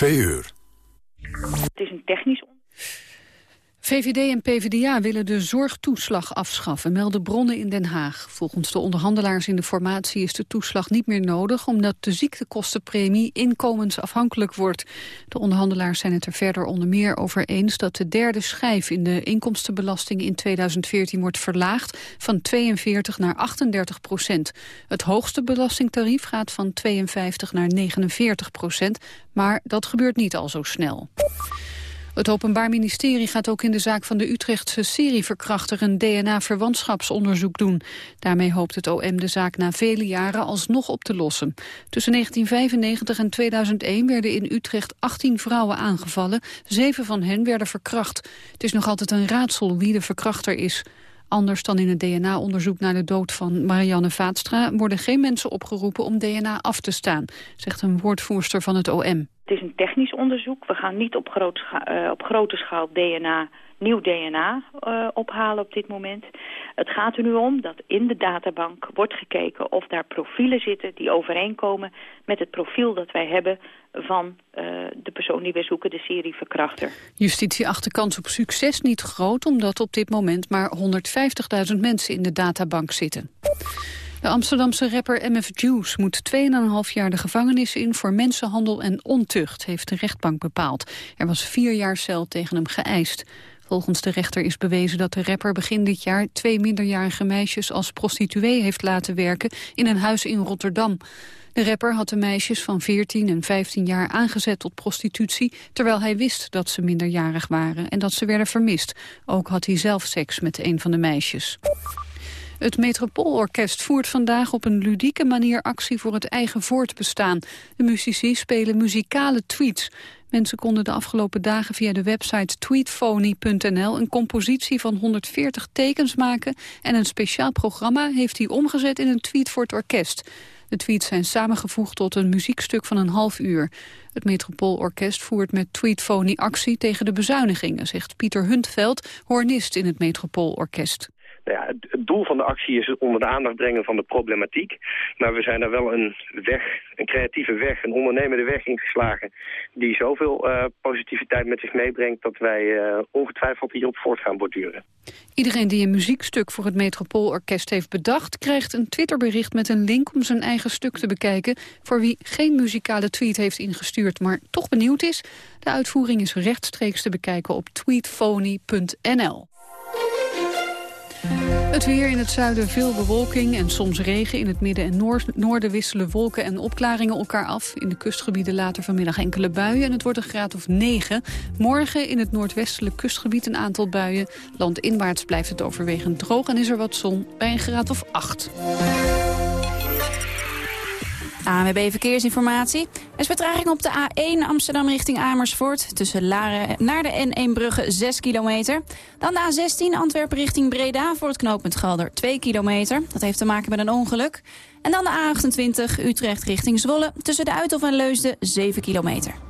Twee. Het is een technisch VVD en PvdA willen de zorgtoeslag afschaffen, melden bronnen in Den Haag. Volgens de onderhandelaars in de formatie is de toeslag niet meer nodig... omdat de ziektekostenpremie inkomensafhankelijk wordt. De onderhandelaars zijn het er verder onder meer over eens... dat de derde schijf in de inkomstenbelasting in 2014 wordt verlaagd... van 42 naar 38 procent. Het hoogste belastingtarief gaat van 52 naar 49 procent... maar dat gebeurt niet al zo snel. Het Openbaar Ministerie gaat ook in de zaak van de Utrechtse serieverkrachter een DNA-verwantschapsonderzoek doen. Daarmee hoopt het OM de zaak na vele jaren alsnog op te lossen. Tussen 1995 en 2001 werden in Utrecht 18 vrouwen aangevallen. Zeven van hen werden verkracht. Het is nog altijd een raadsel wie de verkrachter is. Anders dan in het DNA-onderzoek naar de dood van Marianne Vaatstra... worden geen mensen opgeroepen om DNA af te staan, zegt een woordvoerster van het OM. Het is een technisch onderzoek. We gaan niet op, uh, op grote schaal DNA, nieuw DNA uh, ophalen op dit moment. Het gaat er nu om dat in de databank wordt gekeken of daar profielen zitten... die overeenkomen met het profiel dat wij hebben van uh, de persoon die we zoeken, de serieverkrachter. Justitie acht de kans op succes niet groot... omdat op dit moment maar 150.000 mensen in de databank zitten. De Amsterdamse rapper MF Juice moet 2,5 jaar de gevangenis in voor mensenhandel en ontucht, heeft de rechtbank bepaald. Er was vier jaar cel tegen hem geëist. Volgens de rechter is bewezen dat de rapper begin dit jaar twee minderjarige meisjes als prostituee heeft laten werken in een huis in Rotterdam. De rapper had de meisjes van 14 en 15 jaar aangezet tot prostitutie... terwijl hij wist dat ze minderjarig waren en dat ze werden vermist. Ook had hij zelf seks met een van de meisjes. Het Metropoolorkest voert vandaag op een ludieke manier actie voor het eigen voortbestaan. De muzici spelen muzikale tweets. Mensen konden de afgelopen dagen via de website tweetphony.nl een compositie van 140 tekens maken en een speciaal programma heeft hij omgezet in een tweet voor het orkest. De tweets zijn samengevoegd tot een muziekstuk van een half uur. Het Metropoolorkest voert met Tweetphony actie tegen de bezuinigingen, zegt Pieter Huntveld, hornist in het Metropoolorkest. Het doel van de actie is onder de aandacht brengen van de problematiek. Maar we zijn daar wel een weg, een creatieve weg, een ondernemende weg ingeslagen... die zoveel uh, positiviteit met zich meebrengt dat wij uh, ongetwijfeld hierop voort gaan borduren. Iedereen die een muziekstuk voor het Metropoolorkest heeft bedacht... krijgt een Twitterbericht met een link om zijn eigen stuk te bekijken... voor wie geen muzikale tweet heeft ingestuurd, maar toch benieuwd is. De uitvoering is rechtstreeks te bekijken op tweetphony.nl. Het weer in het zuiden veel bewolking en soms regen. In het midden en noorden wisselen wolken en opklaringen elkaar af. In de kustgebieden later vanmiddag enkele buien en het wordt een graad of 9. Morgen in het noordwestelijk kustgebied een aantal buien. Landinwaarts blijft het overwegend droog en is er wat zon bij een graad of 8. ANWB Verkeersinformatie. Er is vertraging op de A1 Amsterdam richting Amersfoort. Tussen Laren naar de N1-brugge 6 kilometer. Dan de A16 Antwerpen richting Breda voor het knooppunt Galder 2 kilometer. Dat heeft te maken met een ongeluk. En dan de A28 Utrecht richting Zwolle. Tussen de Uithof en Leusden 7 kilometer.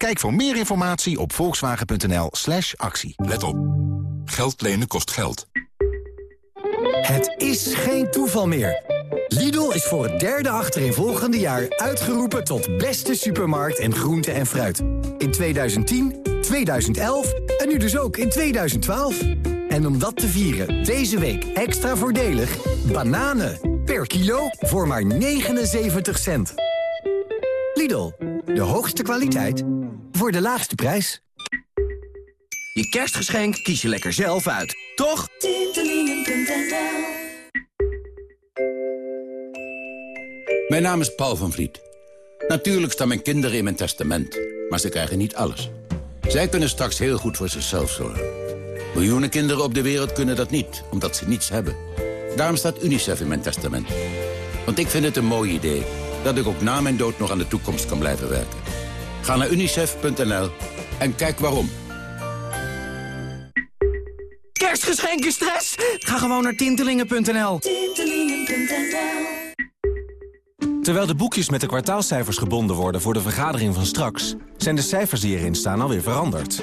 Kijk voor meer informatie op volkswagen.nl slash actie. Let op. Geld lenen kost geld. Het is geen toeval meer. Lidl is voor het derde achterin jaar uitgeroepen tot beste supermarkt en groente en fruit. In 2010, 2011 en nu dus ook in 2012. En om dat te vieren, deze week extra voordelig... bananen per kilo voor maar 79 cent. De hoogste kwaliteit voor de laagste prijs. Je kerstgeschenk kies je lekker zelf uit, toch? Mijn naam is Paul van Vliet. Natuurlijk staan mijn kinderen in mijn testament, maar ze krijgen niet alles. Zij kunnen straks heel goed voor zichzelf zorgen. Miljoenen kinderen op de wereld kunnen dat niet, omdat ze niets hebben. Daarom staat UNICEF in mijn testament. Want ik vind het een mooi idee dat ik ook na mijn dood nog aan de toekomst kan blijven werken. Ga naar unicef.nl en kijk waarom. Kerstgeschenken stress? Ga gewoon naar tintelingen.nl. Terwijl de boekjes met de kwartaalcijfers gebonden worden voor de vergadering van straks... zijn de cijfers die erin staan alweer veranderd.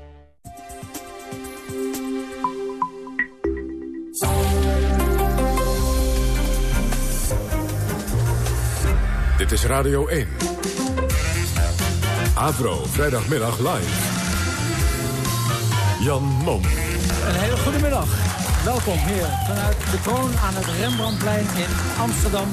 Radio 1. Avro, vrijdagmiddag live. Jan Mom. Een hele goede middag. Welkom hier vanuit de kroon aan het Rembrandtplein in Amsterdam.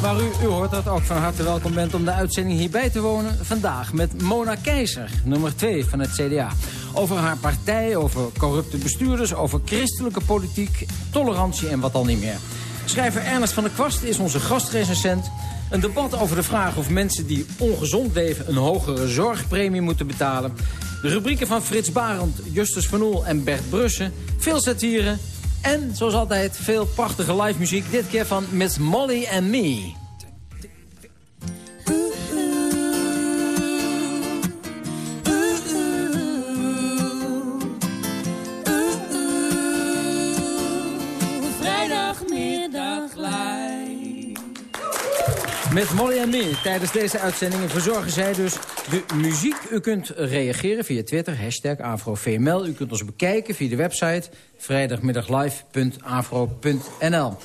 Waar u, u hoort dat ook van harte welkom bent om de uitzending hierbij te wonen. Vandaag met Mona Keizer, nummer 2 van het CDA. Over haar partij, over corrupte bestuurders, over christelijke politiek, tolerantie en wat al niet meer. Schrijver Ernest van der Kwast is onze gastrecensent. Een debat over de vraag of mensen die ongezond leven... een hogere zorgpremie moeten betalen. De rubrieken van Frits Barend, Justus van Oel en Bert Brussen. Veel satire en, zoals altijd, veel prachtige live muziek. Dit keer van Miss Molly and Me. Vrijdagmiddag live. Met Molly en Me tijdens deze uitzendingen verzorgen zij dus de muziek. U kunt reageren via Twitter, hashtag AfroVML. U kunt ons bekijken via de website vrijdagmiddaglive.afro.nl.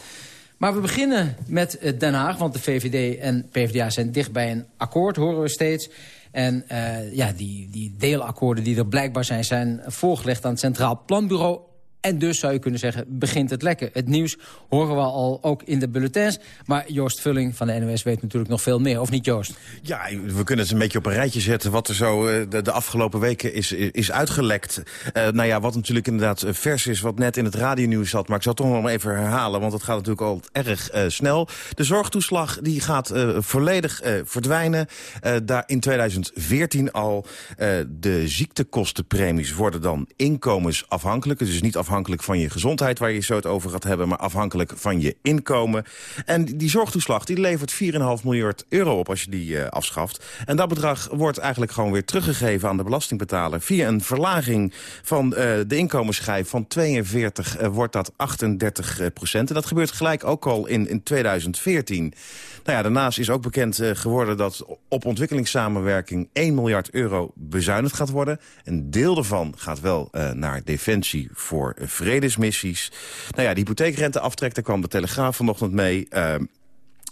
Maar we beginnen met eh, Den Haag, want de VVD en PvdA zijn dicht bij een akkoord, horen we steeds. En uh, ja, die, die deelakkoorden die er blijkbaar zijn, zijn voorgelegd aan het Centraal Planbureau. En dus zou je kunnen zeggen, begint het lekker. Het nieuws horen we al ook in de bulletins. Maar Joost Vulling van de NOS weet natuurlijk nog veel meer. Of niet, Joost? Ja, we kunnen het een beetje op een rijtje zetten... wat er zo uh, de, de, afgelopen weken is, is uitgelekt. Uh, nou ja, wat natuurlijk inderdaad vers is... wat net in het radionieuws zat. Maar ik zal het toch nog even herhalen... want het gaat natuurlijk al erg snel. De zorgtoeslag die gaat volledig verdwijnen. daar in 2014 al. de ziektekostenpremies worden dan inkomensafhankelijk. Dus niet afhankelijk afhankelijk van je gezondheid... waar je zo het over gaat hebben, maar afhankelijk van je inkomen. En die zorgtoeslag die levert 4,5 miljard euro op als je die uh, afschaft. En dat bedrag wordt eigenlijk gewoon weer teruggegeven aan de belastingbetaler... via een verlaging van uh, de inkomensschijf van 42 uh, wordt dat 38 procent. En dat gebeurt gelijk ook al in, in 2014. Nou ja, daarnaast is ook bekend geworden dat op ontwikkelingssamenwerking 1 miljard euro bezuinigd gaat worden. Een deel daarvan gaat wel naar defensie voor vredesmissies. Nou ja, de hypotheekrenteaftrek, daar kwam de Telegraaf vanochtend mee...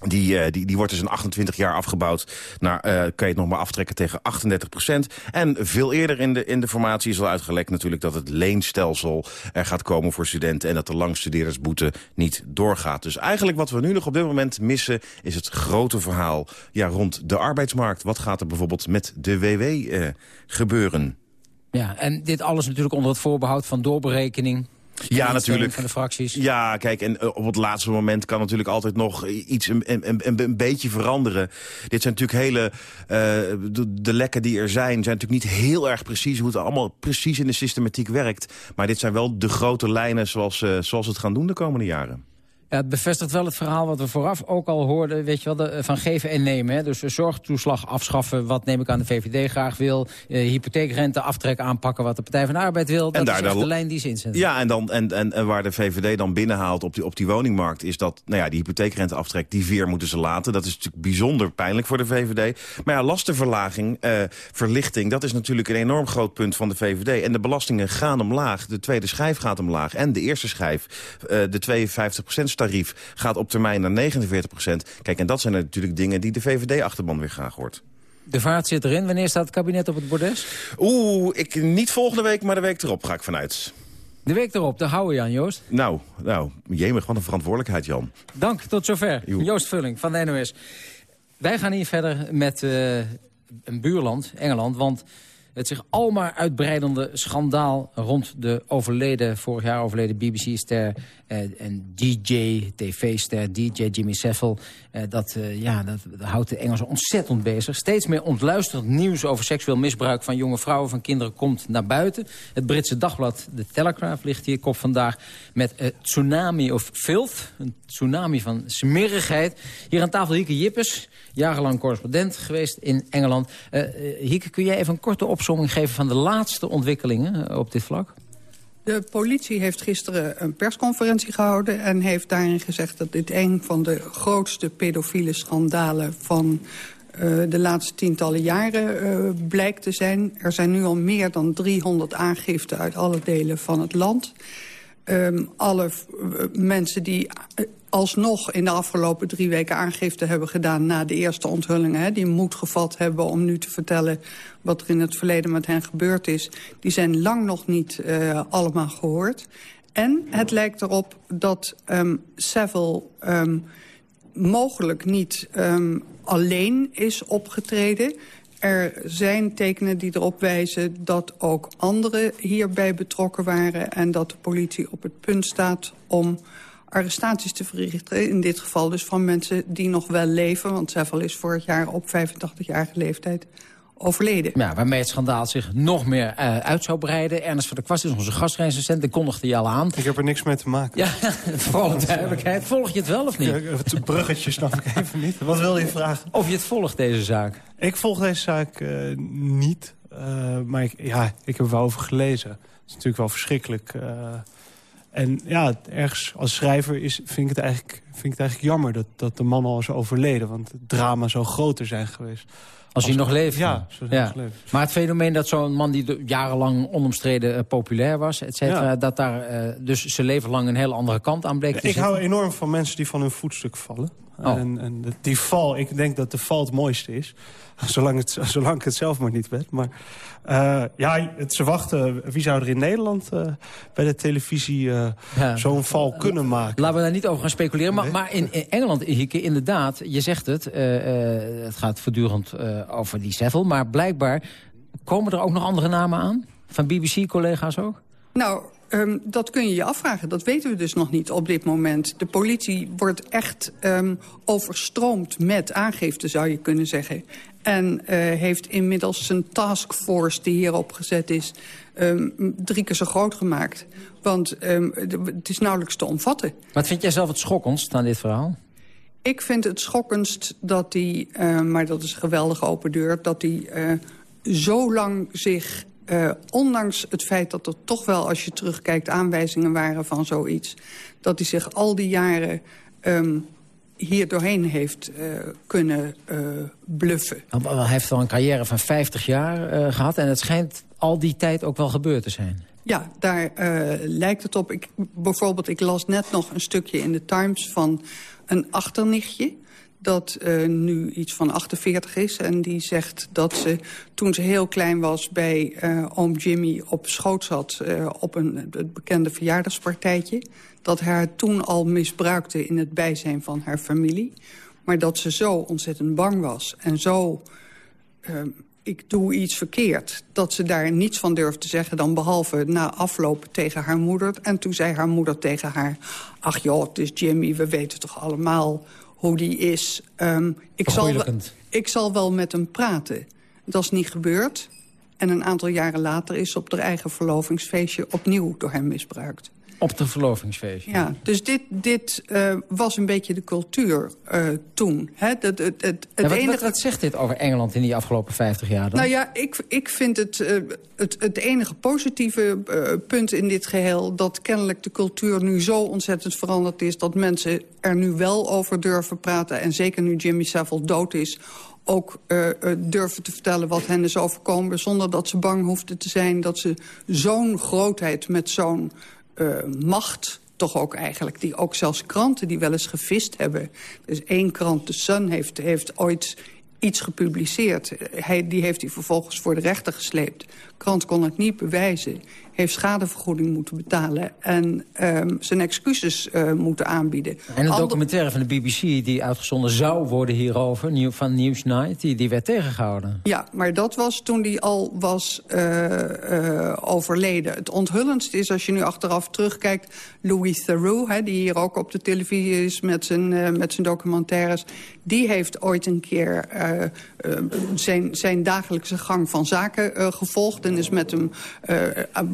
Die, uh, die, die wordt dus in 28 jaar afgebouwd. Naar, uh, kan je het nog maar aftrekken tegen 38 procent. En veel eerder in de, in de formatie is al uitgelekt natuurlijk... dat het leenstelsel er gaat komen voor studenten... en dat de langstudeerdersboete niet doorgaat. Dus eigenlijk wat we nu nog op dit moment missen... is het grote verhaal ja, rond de arbeidsmarkt. Wat gaat er bijvoorbeeld met de WW uh, gebeuren? Ja, en dit alles natuurlijk onder het voorbehoud van doorberekening ja, natuurlijk. Van de fracties. Ja, kijk, en op het laatste moment kan natuurlijk altijd nog iets een, een, een, een beetje veranderen. Dit zijn natuurlijk hele... Uh, de, de, lekken die er zijn, zijn natuurlijk niet heel erg precies... hoe het allemaal precies in de systematiek werkt. Maar dit zijn wel de grote lijnen zoals, uh, zoals we het gaan doen de komende jaren. Ja, het bevestigt wel het verhaal wat we vooraf ook al hoorden... Weet je wel, de, van geven en nemen. Hè? Dus zorgtoeslag afschaffen, wat neem ik aan de VVD graag wil. Uh, hypotheekrente aftrek aanpakken, wat de Partij van de Arbeid wil. Dat en daar is de lijn die ze inzetten. Ja, en, dan, en, en, en waar de VVD dan binnenhaalt op die, op die woningmarkt... is dat, nou ja, die hypotheekrente aftrek, die veer moeten ze laten. Dat is natuurlijk bijzonder pijnlijk voor de VVD. Maar ja, lastenverlaging, uh, verlichting... dat is natuurlijk een enorm groot punt van de VVD. En de belastingen gaan omlaag. De tweede schijf gaat omlaag. En de eerste schijf, uh, de 52 tarief gaat op termijn naar 49 procent. Kijk, en dat zijn natuurlijk dingen die de VVD-achterban weer graag hoort. De vaart zit erin. Wanneer staat het kabinet op het bordes? Oeh, ik, niet volgende week, maar de week erop ga ik vanuit. De week erop, daar houden we Jan, Joost. Nou, nou, jemig, wat een verantwoordelijkheid, Jan. Dank, tot zover. Jo. Joost Vulling van de NOS. Wij gaan hier verder met uh, een buurland, Engeland, want... Het zich almaar uitbreidende schandaal rond de overleden, vorig jaar overleden BBC-ster uh, en DJ, tv-ster, DJ Jimmy Savile. Uh, dat, uh, ja, dat, houdt de Engelsen ontzettend bezig. Steeds meer ontluisterend nieuws over seksueel misbruik van jonge vrouwen, van kinderen komt naar buiten. Het Britse dagblad The Telegraph ligt hier kop vandaag met uh, Tsunami of Filth. Een tsunami van smerigheid. Hier aan tafel Hieke Jippes, jarenlang correspondent geweest in Engeland. Uh, Hieke, kun jij even een korte geven van de laatste ontwikkelingen op dit vlak? De politie heeft gisteren een persconferentie gehouden... en heeft daarin gezegd dat dit een van de grootste pedofiele schandalen... van uh, de laatste tientallen jaren uh, blijkt te zijn. Er zijn nu al meer dan 300 aangiften uit alle delen van het land. Um, alle uh, mensen die alsnog in de afgelopen drie weken aangifte hebben gedaan... na de eerste onthullingen, die moed gevat hebben om nu te vertellen... wat er in het verleden met hen gebeurd is... die zijn lang nog niet uh, allemaal gehoord. En het lijkt erop dat um, Savile um, mogelijk niet um, alleen is opgetreden... Er zijn tekenen die erop wijzen dat ook anderen hierbij betrokken waren... en dat de politie op het punt staat om arrestaties te verrichten. In dit geval dus van mensen die nog wel leven. Want Seffel is vorig jaar op 85-jarige leeftijd overleden. Ja, waarmee het schandaal zich nog meer uh, uit zou breiden. Ernst van der Kwast is onze gastrecensent, die kondigde je al aan. Ik heb er niks mee te maken. Ja, vooral duidelijkheid. Volg je het wel of niet? Het bruggetje snap ik even niet. Wat wil je vragen? Of je het volgt, deze zaak? Ik volg deze zaak uh, niet. Uh, maar ik, ja, ik heb er wel over gelezen. Het is natuurlijk wel verschrikkelijk... En ja, ergens als schrijver is, vind, ik het eigenlijk, vind ik het eigenlijk jammer dat, dat de man al is overleden. Want het drama zou groter zijn geweest. Als, hij nog leeft? Ja, ja. Nog leeft. Maar het fenomeen dat zo'n man die jarenlang onomstreden uh, populair was... et cetera, ja. dat daar uh, dus zijn leven lang een hele andere kant aan bleek te Ik zitten. hou enorm van mensen die van hun voetstuk vallen. Oh. En, en die val, ik denk dat de val het mooiste is. Zolang, het, zolang ik het zelf maar niet ben. Maar uh, ja, het, ze wachten. Wie zou er in Nederland uh, bij de televisie uh, ja. zo'n val kunnen maken? Laten we daar niet over gaan speculeren. Maar, nee. maar in, in, Engeland, Hieke, inderdaad, je zegt het. het gaat voortdurend over die Seville. Maar blijkbaar komen er ook nog andere namen aan? Van BBC-collega's ook? Nou, Um, dat kun je je afvragen. Dat weten we dus nog niet op dit moment. De politie wordt echt um, overstroomd met aangifte, zou je kunnen zeggen. En uh, heeft inmiddels een taskforce die hierop gezet is... Um, drie keer zo groot gemaakt. Want het is nauwelijks te omvatten. Wat vind jij zelf het schokkendst aan dit verhaal? Ik vind het schokkendst dat hij, uh, maar dat is een geweldige open deur... dat hij uh, zo lang zich Uh, ondanks het feit dat er toch wel, als je terugkijkt... aanwijzingen waren van zoiets... dat hij zich al die jaren um, hier doorheen heeft uh, kunnen uh, bluffen. Hij heeft al een carrière van 50 jaar gehad... en het schijnt al die tijd ook wel gebeurd te zijn. Ja, daar lijkt het op. Ik, bijvoorbeeld, ik las net nog een stukje in de Times van een achternichtje dat uh, nu iets van 48 is. En die zegt dat ze toen ze heel klein was bij uh, oom Jimmy op schoot zat... Uh, op een, het bekende verjaardagspartijtje. Dat haar toen al misbruikte in het bijzijn van haar familie. Maar dat ze zo ontzettend bang was en zo... ik doe iets verkeerd. Dat ze daar niets van durfde zeggen dan behalve na afloop tegen haar moeder. En toen zei haar moeder tegen haar... ach joh, het is Jimmy, we weten toch allemaal hoe die is. Um, ik, zal wel, ik zal wel met hem praten. Dat is niet gebeurd. En een aantal jaren later is op haar eigen verlovingsfeestje opnieuw door hem misbruikt. Op de verlovingsfeestje? Ja, dus dit, dit uh, was een beetje de cultuur uh, toen. Hè? Dat, het, het, het ja, wat, enige... wat, wat, zegt dit over Engeland in die afgelopen 50 jaar dan? Nou ja, ik, ik vind het, uh, het, het enige positieve punt in dit geheel... dat kennelijk de cultuur nu zo ontzettend veranderd is... dat mensen er nu wel over durven praten. En zeker nu Jimmy Savile dood is ook uh, durven te vertellen wat hen is overkomen... zonder dat ze bang hoefden te zijn dat ze zo'n grootheid met zo'n uh, macht toch ook eigenlijk. Die ook zelfs kranten die wel eens gevist hebben. Dus één krant, The Sun, heeft, heeft ooit iets gepubliceerd. Hij, die heeft hij vervolgens voor de rechter gesleept. Krant kon het niet bewijzen heeft schadevergoeding moeten betalen... en um, zijn excuses uh, moeten aanbieden. En een documentaire van de BBC die uitgezonden zou worden hierover... van Newsnight, die, die werd tegengehouden. Ja, maar dat was toen die al was uh, uh, overleden. Het onthullendste is, als je nu achteraf terugkijkt... Louis Theroux, hè, die hier ook op de televisie is met zijn, met zijn documentaires... die heeft ooit een keer zijn, zijn dagelijkse gang van zaken gevolgd... is met hem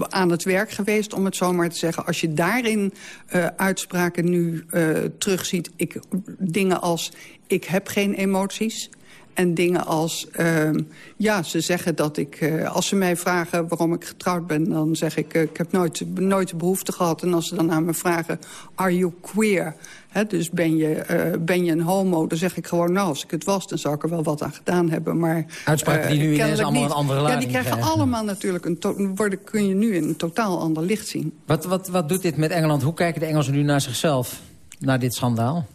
aan het werk geweest, om het zo maar te zeggen. Als je daarin uh, uitspraken nu uh, terugziet, ik, dingen als... ik heb geen emoties... En dingen als, uh, ja, ze zeggen dat ik... Als ze mij vragen waarom ik getrouwd ben... dan zeg ik, ik heb nooit, nooit de behoefte gehad. En als ze dan aan me vragen, are you queer? He, dus ben je, uh, ben je een homo? Dan zeg ik gewoon, nou, als ik het was, dan zou ik er wel wat aan gedaan hebben. Maar, Uitspraken die nu ineens allemaal niet. een andere lading Ja, die krijgen krijgen. allemaal natuurlijk een... worden, kun je nu in een totaal ander licht zien. Wat, wat, wat doet dit met Engeland? Hoe kijken de Engelsen nu naar zichzelf? Naar dit schandaal?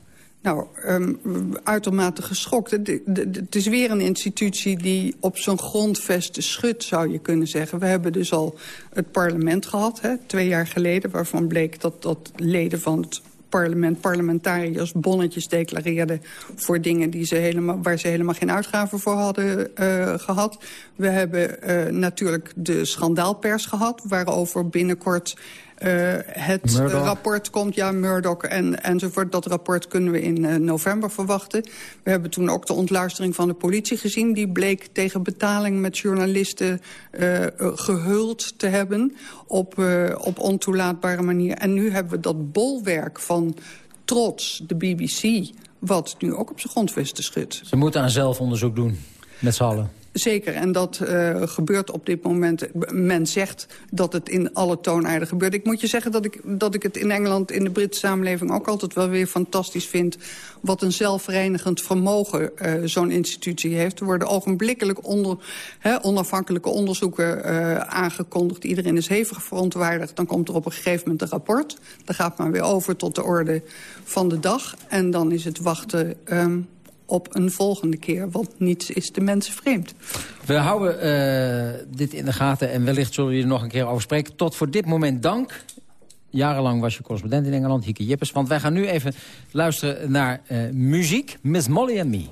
Nou, um, uitermate geschokt. Het is weer een institutie die op zijn grondvesten schudt, zou je kunnen zeggen. We hebben dus al het parlement gehad, hè, twee jaar geleden... waarvan bleek dat, dat leden van het parlement, parlementariërs bonnetjes declareerden voor dingen die ze helemaal, waar ze helemaal geen uitgaven voor hadden uh, gehad. We hebben uh, natuurlijk de schandaalpers gehad, waarover binnenkort uh, het Murdoch. rapport komt. Ja, Murdoch en, enzovoort. Dat rapport kunnen we in uh, november verwachten. We hebben toen ook de ontluistering van de politie gezien. Die bleek tegen betaling met journalisten uh, gehuld te hebben. Op, op ontoelaatbare manier. En nu hebben we dat bolwerk van trots, de BBC... wat nu ook op zijn grondvesten schudt. Ze moeten aan zelfonderzoek doen, met z'n allen. Zeker, en dat uh, gebeurt op dit moment. Men zegt dat het in alle toonaarden gebeurt. Ik moet je zeggen dat ik, dat ik het in Engeland, in de Britse samenleving... ook altijd wel weer fantastisch vind... wat een zelfreinigend vermogen uh, zo'n institutie heeft. Er worden ogenblikkelijk onder, onafhankelijke onderzoeken uh, aangekondigd. Iedereen is hevig verontwaardigd. Dan komt er op een gegeven moment een rapport. Dan gaat men weer over tot de orde van de dag. En dan is het wachten... Um, op een volgende keer, want niets is de mensen vreemd. We houden uh, dit in de gaten en wellicht zullen we er nog een keer over spreken. Tot voor dit moment dank. Jarenlang was je correspondent in Engeland, Hieke Jippes. Want wij gaan nu even luisteren naar uh, muziek. Miss Molly and Me.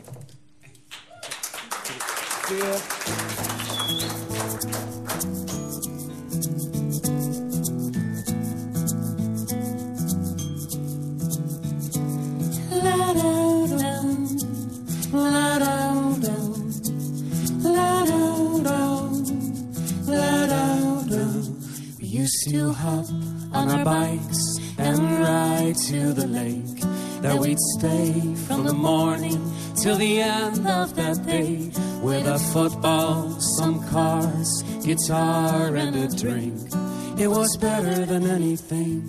Used to hop on our bikes and ride to the lake. There we'd stay from the morning till the end of that day with a football, some cars, guitar, and a drink. It was better than anything.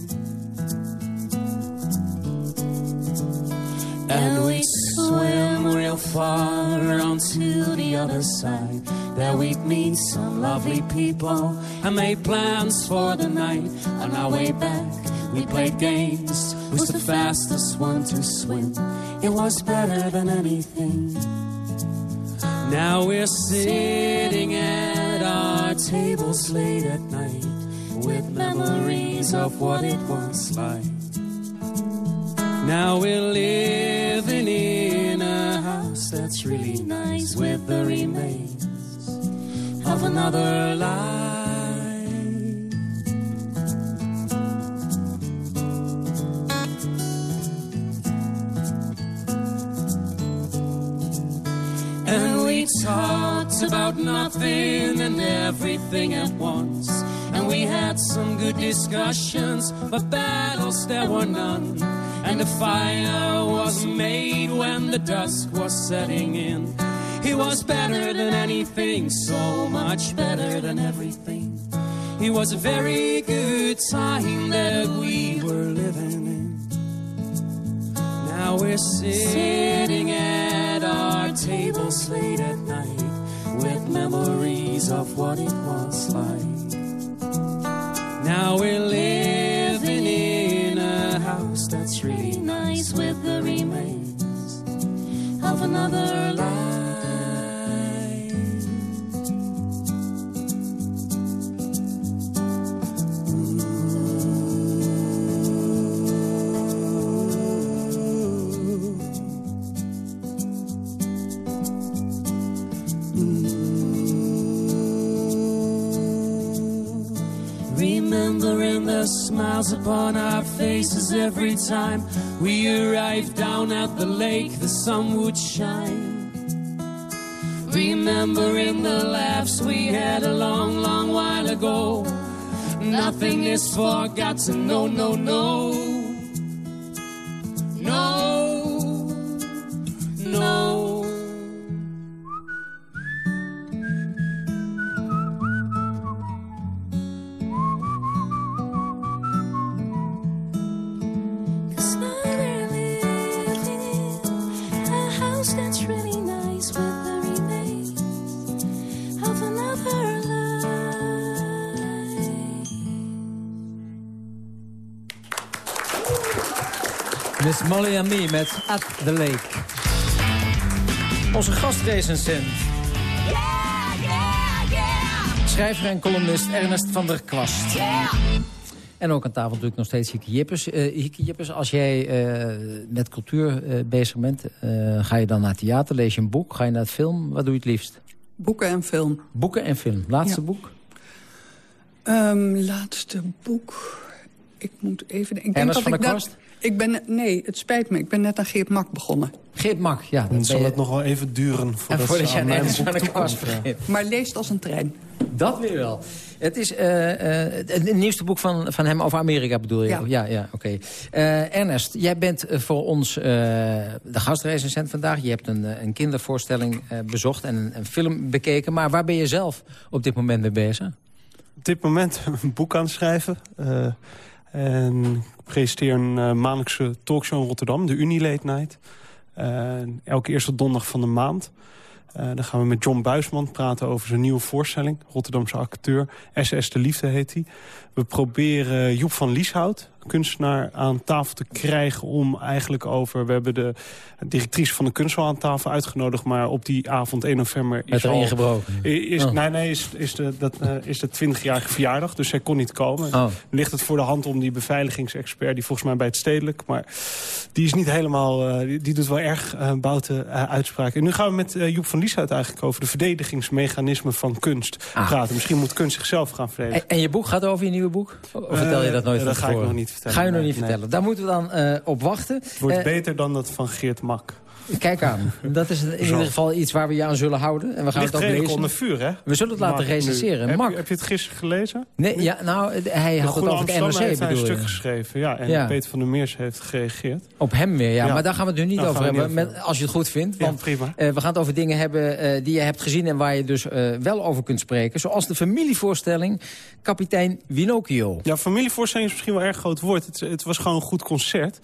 And we'd swim real far onto the other side. There we'd meet some lovely people and made plans for the night. On our way back, we played games. Was the fastest one to swim. It was better than anything. Now we're sitting at our tables late at night with memories of what it was like. Now we're living in that's really nice with the remains of another life. And we talked about nothing and everything at once. And we had some good discussions, but battles there were none. And the fire was made when the dusk was setting in. He was better than anything, so much better than everything. It was a very good time that we were living in. Now we're sitting at our tables late at night with memories of what it was like. Now we're living that's really nice with the remains of another life. Smiles upon our faces every time we arrived down at the lake, the sun would shine. Remembering the laughs we had a long, long while ago. Nothing is forgotten, no, no, no. Miss Molly and Me met At the Lake. Onze gastrecensent. Schrijver en columnist Ernest van der Kwast. En ook aan tafel natuurlijk nog steeds Hieke Jippers. Eh Hieke Jippers, als jij eh, met cultuur eh, bezig bent... eh, ga je dan naar theater, lees je een boek, ga je naar het film? Wat doe je het liefst? Boeken en film. Boeken en film. Laatste Ja. boek? Ehm, laatste boek. Ik moet even... Ik denk Ernest dat van der Kwast? Ik ben, nee, het spijt me. Ik ben net aan Geert Mak begonnen. Geert Mak, ja. Dan zal het nog wel even duren voordat, voordat ze je aan mijn boek toekomt, ja. begint. Maar leest als een trein. Dat weer wel. Het is eh, eh, het, het nieuwste boek van, van hem over Amerika bedoel je? Ja. ja, ja oké. Eh, Ernest, jij bent eh, voor ons eh, de gastrecensent vandaag. Je hebt een, eh, een kindervoorstelling eh, bezocht en een, een film bekeken. Maar waar ben je zelf op dit moment mee bezig? Op dit moment een boek aan het schrijven. En ik presenteer een eh, maandelijkse talkshow in Rotterdam, de Unie Late Night. Eh, elke eerste donderdag van de maand. Eh, dan gaan we met John Buisman praten over zijn nieuwe voorstelling. Rotterdamse acteur. SS de Liefde heet hij. We proberen Joep van Lieshout, kunstenaar, aan tafel te krijgen... om eigenlijk over... We hebben de directrice van de kunsthal aan tafel uitgenodigd... maar op die avond 1 november... Er al- ingebroken? Is, Oh. Nee, nee, is, is de, dat, eh, is de 20-jarige verjaardag, dus zij kon niet komen. Oh. Ligt het voor de hand om die beveiligingsexpert... die volgens mij bij het stedelijk, maar die is niet helemaal... eh, die, die doet wel erg boute eh, uitspraken. En nu gaan we met Joep van Lieshout eigenlijk over... de verdedigingsmechanismen van kunst Ah. praten. Misschien moet kunst zichzelf gaan verdedigen. En, en je boek gaat over je nieuwe boek? Of vertel je dat nooit Eh, van dat ga ik nog niet vertellen. Ga je nog niet nee. vertellen. Daar moeten we dan eh, op wachten. Het wordt Eh, beter dan dat van Geert Mak. Kijk aan. Dat is in ieder geval iets waar we je aan zullen houden. En we gaan Ligt het ook lezen. onder vuur, hè? We zullen het laten recenseren. Heb, je, heb je het gisteren gelezen? Nee, ja, nou, hij De had het over het Amsterdammer NRC, heeft hij een stuk geschreven. Ja, en Ja. Peter van der Meers heeft gereageerd. Op hem weer, ja. Ja. Maar daar gaan we het nu niet Nou, over hebben. niet Met, als je het goed vindt. Ja, Want prima. eh, we gaan het over dingen hebben eh, die je hebt gezien... en waar je dus eh, wel over kunt spreken. Zoals de familievoorstelling Kapitein Winocchio. Ja, familievoorstelling is misschien wel erg groot woord. Het, het was gewoon een goed concert.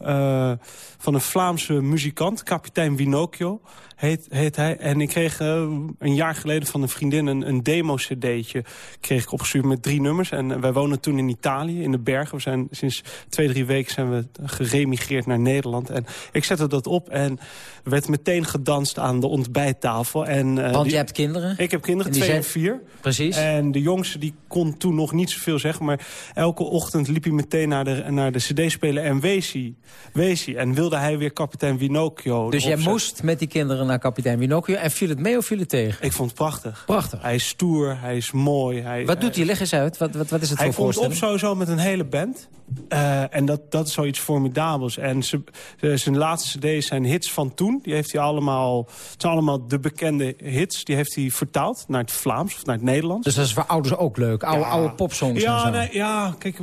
Eh, van een Vlaamse muzikant, kapitein Winocchio heet, heet hij. En ik kreeg eh, een jaar geleden van een vriendin een, een demo-cd'tje... kreeg ik opgestuurd met drie nummers. En wij wonen toen in Italië, in de bergen. We zijn sinds twee, drie weken zijn we geremigreerd naar Nederland. En ik zette dat op en werd meteen gedanst aan de ontbijttafel. En, eh, Want die- je hebt kinderen. Ik heb kinderen, En twee en zijn- vier. Precies. En de jongste die kon toen nog niet zoveel zeggen. Maar elke ochtend liep hij meteen naar de, naar de cd-speler en wees hij, wees hij. En wilde hij weer kapitein Winocchio Dus jij moest met die kinderen naar kapitein Winocchio. En viel het mee of viel het tegen? Ik vond het prachtig. Prachtig. Hij is stoer, hij is mooi. Hij, Wat doet hij? Leg eens uit. Wat, wat, wat is het hij voor komt op sowieso met een hele band. Eh, en dat, dat is zoiets formidabels. En ze, ze- zijn laatste cd's zijn hits van toen. Die heeft hij allemaal, het zijn allemaal de bekende hits. Die heeft hij vertaald naar het Vlaams of naar het Nederlands. Dus dat is voor ouders ook leuk. Oude, Ja. oude popsongs en Ja, zo. nee, ja, kijk,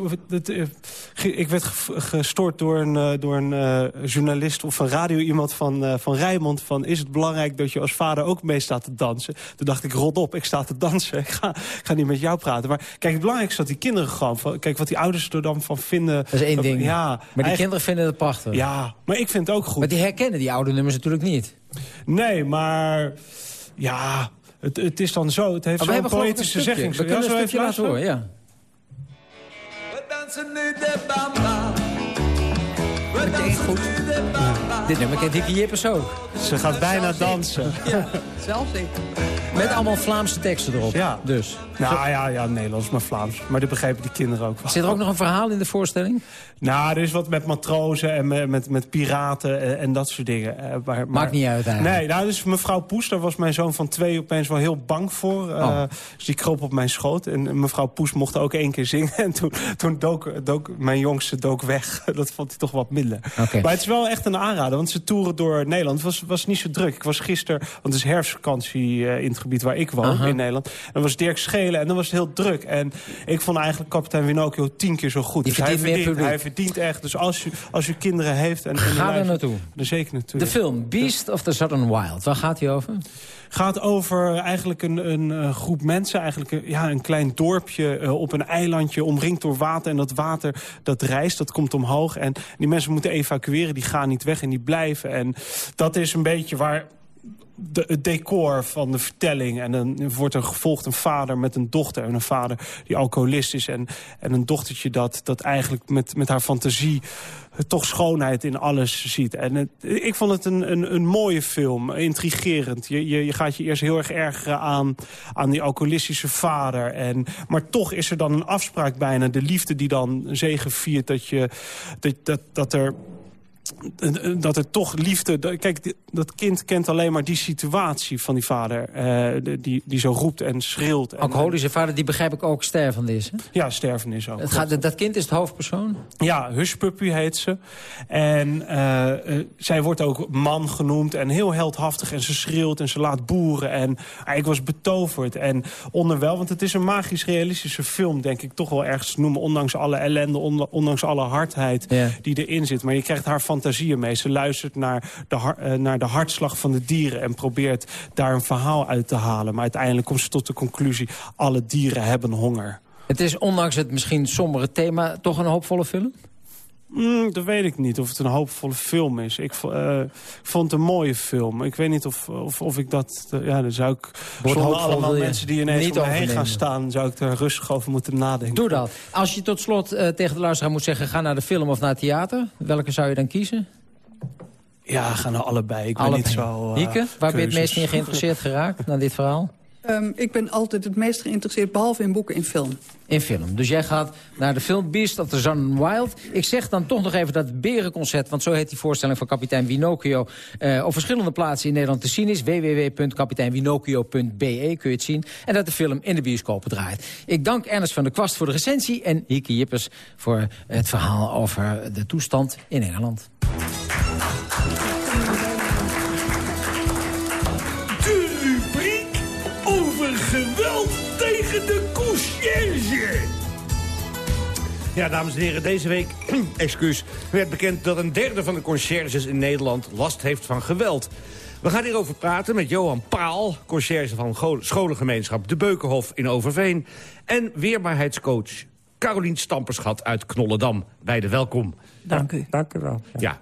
ik werd ge- gestoord door een, eh, door een eh, journalist of een radio iemand van, eh, van Rijnmond. Van, is het belangrijk dat je als vader ook mee staat te dansen? Toen dacht ik, rot op, ik sta te dansen. Ik ga, ik ga niet met jou praten. Maar kijk, het belangrijkste is dat die kinderen gewoon... Van, kijk, wat die ouders er dan van vinden... Dat is één ding. Ja, maar die eigen- kinderen vinden het prachtig. Ja, maar ik vind het ook goed. Maar die herkennen die oude nummers natuurlijk niet. Nee, maar... Ja, het, het is dan zo. Het heeft we zo'n poëtische zegging. We kunnen Ja, een zullen stukje laten horen, ja. dansen nu de bamba. We meteen goed. Dit nummer kent Hieke Jippers ook. Ze gaat bijna dansen. Ja, zelfs ik. Met allemaal Vlaamse teksten erop. Ja. Dus. Nou ja, ja, Nederlands, maar Vlaams. Maar dit begrijpen die kinderen ook wel. Zit er ook nog een verhaal in de voorstelling? Nou, er is wat met matrozen en met, met, met piraten en, en dat soort dingen. Eh, Maar, maar- Maakt niet uit eigenlijk. Nee, nou, dus mevrouw Poes, daar was mijn zoon van twee opeens wel heel bang voor. Eh, Oh. Dus die kroop op mijn schoot. En mevrouw Poes mocht ook één keer zingen. En toen, toen dook, dook mijn jongste dook weg. Dat vond hij toch wat minder. Maar het is wel echt een aanrader, want ze toeren door Nederland. Het was, was niet zo druk. Ik was gisteren, want het is herfstvakantie eh, in het gebied waar ik woon, in Nederland. En dan was Dirk Schelen en dan was het heel druk. En ik vond eigenlijk kapitein Winocchio tien keer zo goed. Die dus hij verdient meer verdient, hij verdient echt. Dus als u, als u kinderen heeft... En, en Ga er naartoe. Dan zeker De natuurlijk. film Beast of the Southern Wild. Waar gaat die over? Gaat over eigenlijk een, een eh, groep mensen, eigenlijk een, ja, een klein dorpje eh, op een eilandje, omringd door water. En dat water, dat reist, dat komt omhoog. En die mensen moeten evacueren, die gaan niet weg en die blijven. En dat is een beetje waar de, het decor van de vertelling. En dan wordt er gevolgd een vader met een dochter. En een vader die alcoholist is. En, en een dochtertje dat, dat eigenlijk met, met haar fantasie toch schoonheid in alles ziet. En het, ik vond het een, een, een mooie film, intrigerend. Je, je, je gaat je eerst heel erg ergeren aan, aan die alcoholistische vader. En, maar toch is er dan een afspraak bijna. De liefde die dan zegeviert dat, je, dat, dat, dat er dat er toch liefde... dat- Kijk, dat kind kent alleen maar die situatie van die vader... eh, die, die zo roept en schreeuwt. En, Alcoholische vader, die begrijp ik ook stervende is. Hè? Ja, sterfenis ook. Het gaat, dat kind is het hoofdpersoon? Ja, Hushpuppy heet ze. En eh, eh, zij wordt ook man genoemd en heel heldhaftig. En ze schreeuwt en ze laat boeren. En ah, ik was betoverd en onderwel. Want het is een magisch realistische film, denk ik toch wel ergens te noemen. Ondanks alle ellende, on- ondanks alle hardheid Ja. die erin zit. Maar je krijgt haar fantasieën. Ze luistert naar de, eh, naar de hartslag van de dieren... en probeert daar een verhaal uit te halen. Maar uiteindelijk komt ze tot de conclusie... alle dieren hebben honger. Het is ondanks het misschien sombere thema toch een hoopvolle film? Mm, dat weet ik niet, of het een hoopvolle film is. Ik, eh, ik vond het een mooie film. Ik weet niet of, of, of ik dat... eh, ja, dan zou ik... Zonder hoopvol allemaal mensen die ineens om me heen gaan staan... zou ik er rustig over moeten nadenken. Doe dat. Als je tot slot eh, tegen de luisteraar moet zeggen... ga naar de film of naar het theater, welke zou je dan kiezen? Ja, gaan naar allebei. Ik ben Allebei. niet zo... Hieke, waar ben je het meest in geïnteresseerd geraakt, naar dit verhaal? Ehm, ik ben altijd het meest geïnteresseerd, behalve in boeken, in film. In film. Dus jij gaat naar de film Beast of the Sun Wild. Ik zeg dan toch nog even dat Berenconcert... want zo heet die voorstelling van kapitein Winocchio... eh, op verschillende plaatsen in Nederland te zien is. www.kapiteinwinocchio.be kun je het zien. En dat de film in de bioscopen draait. Ik dank Ernest van der Kwast voor de recensie... en Hieke Jippers voor het verhaal over de toestand in Engeland. Ja, dames en heren, deze week excuus, werd bekend dat een derde van de conciërges in Nederland last heeft van geweld. We gaan hierover praten met Johan Paal, conciërge van scholengemeenschap De Beukenhof in Overveen... en weerbaarheidscoach Carolien Stamperschat uit Knollendam. Beide welkom. Dank u. Dank u wel. Ja,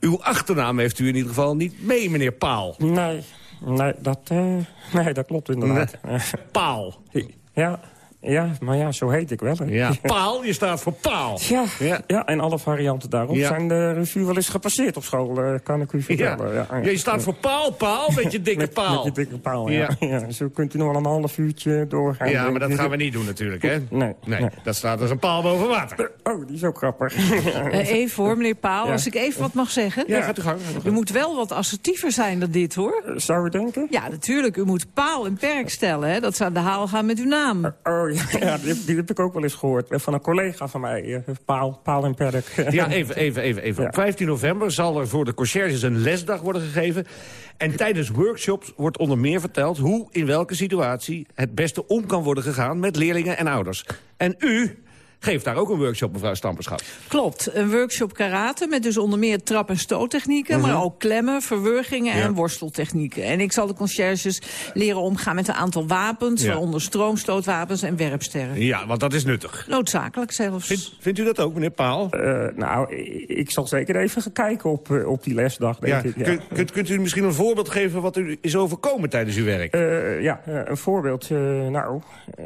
uw achternaam heeft u in ieder geval niet mee, meneer Paal. Nee, nee, dat, eh, nee, dat klopt inderdaad. Paal. Ja, ja, maar ja, zo heet ik wel. hè. Ja, Paal, je staat voor Paal. Ja, ja. en alle varianten daarop Ja. zijn de revue wel eens gepasseerd op school, eh, kan ik u vertellen. Ja. Je staat voor Paal, Paal, met je dikke Met, paal. met je dikke paal, ja. Ja. ja. Zo kunt u nog wel een half uurtje doorgaan. Ja, maar dat gaan we niet doen natuurlijk, hè? Nee. Nee, dat staat als een paal boven water. Oh, die is ook grappig. Eh, even hoor, meneer Paal, Ja. als ik even wat mag zeggen. Ja, gaat u gang, gaat u moet wel wat assertiever zijn dan dit, hoor. Zou u denken? Ja, natuurlijk. U moet paal en perk stellen, hè. Dat ze aan de haal gaan met uw naam. Oh ja, ja die, die heb ik ook wel eens gehoord. Eh, Van een collega van mij, eh, Paal, Paal en Perk. Ja, even, even, even. even. Op 15 november zal er voor de conciërges een lesdag worden gegeven. En tijdens workshops wordt onder meer verteld... hoe in welke situatie het beste om kan worden gegaan... met leerlingen en ouders. En u geeft daar ook een workshop, mevrouw Stamperschat. Klopt, een workshop karate met dus onder meer trap- en stoottechnieken... Mhm. maar ook klemmen, verwurgingen Ja. en worsteltechnieken. En ik zal de conciërges leren omgaan met een aantal wapens... Ja. waaronder stroomstootwapens en werpsterren. Ja, want dat is nuttig. Noodzakelijk zelfs. Vindt, vindt u dat ook, meneer Paal? Eh, nou, ik zal zeker even gaan kijken op, eh, op die lesdag, denk Ja, ik. Ja. kunt, kunt, kunt u misschien een voorbeeld geven wat u is overkomen tijdens uw werk? Eh, ja, een voorbeeld. eh, nou, eh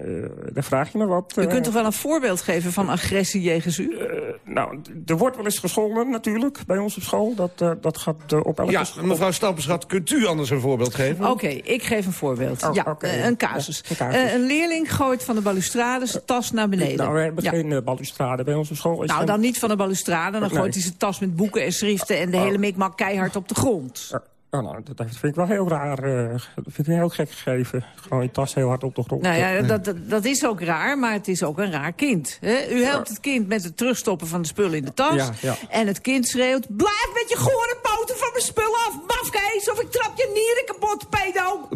daar vraag je me wat. U kunt toch wel een voorbeeld geven van agressie jegens u? nou, er wordt wel eens gescholden natuurlijk bij ons op school. Dat, eh, dat gaat eh, op elke Ja, school. mevrouw Stamperschat, kunt u anders een voorbeeld geven? Oké, ik geef een voorbeeld. Oh, ja, eh, een casus. Ja, een casus. Eh, een leerling gooit van de balustrade zijn tas naar beneden. Nou, we hebben Ja. geen uh, balustrade bij ons op school. Is Nou, geen- dan niet van de balustrade. Dan Nee. gooit hij zijn tas met boeken en schriften... en de Oh. hele mikmak keihard op de grond. Oh, nou, dat vind ik wel heel raar. eh, dat vind ik heel gek gegeven. Gewoon je tas heel hard op de grond. Nou ja, dat, dat, dat is ook raar, maar het is ook een raar kind. Hè? U helpt het kind met het terugstoppen van de spullen in de tas. Ja, ja. En het kind schreeuwt... Blijf met je gore poten van mijn spullen af, mafkees... of ik trap je nieren kapot, pedo!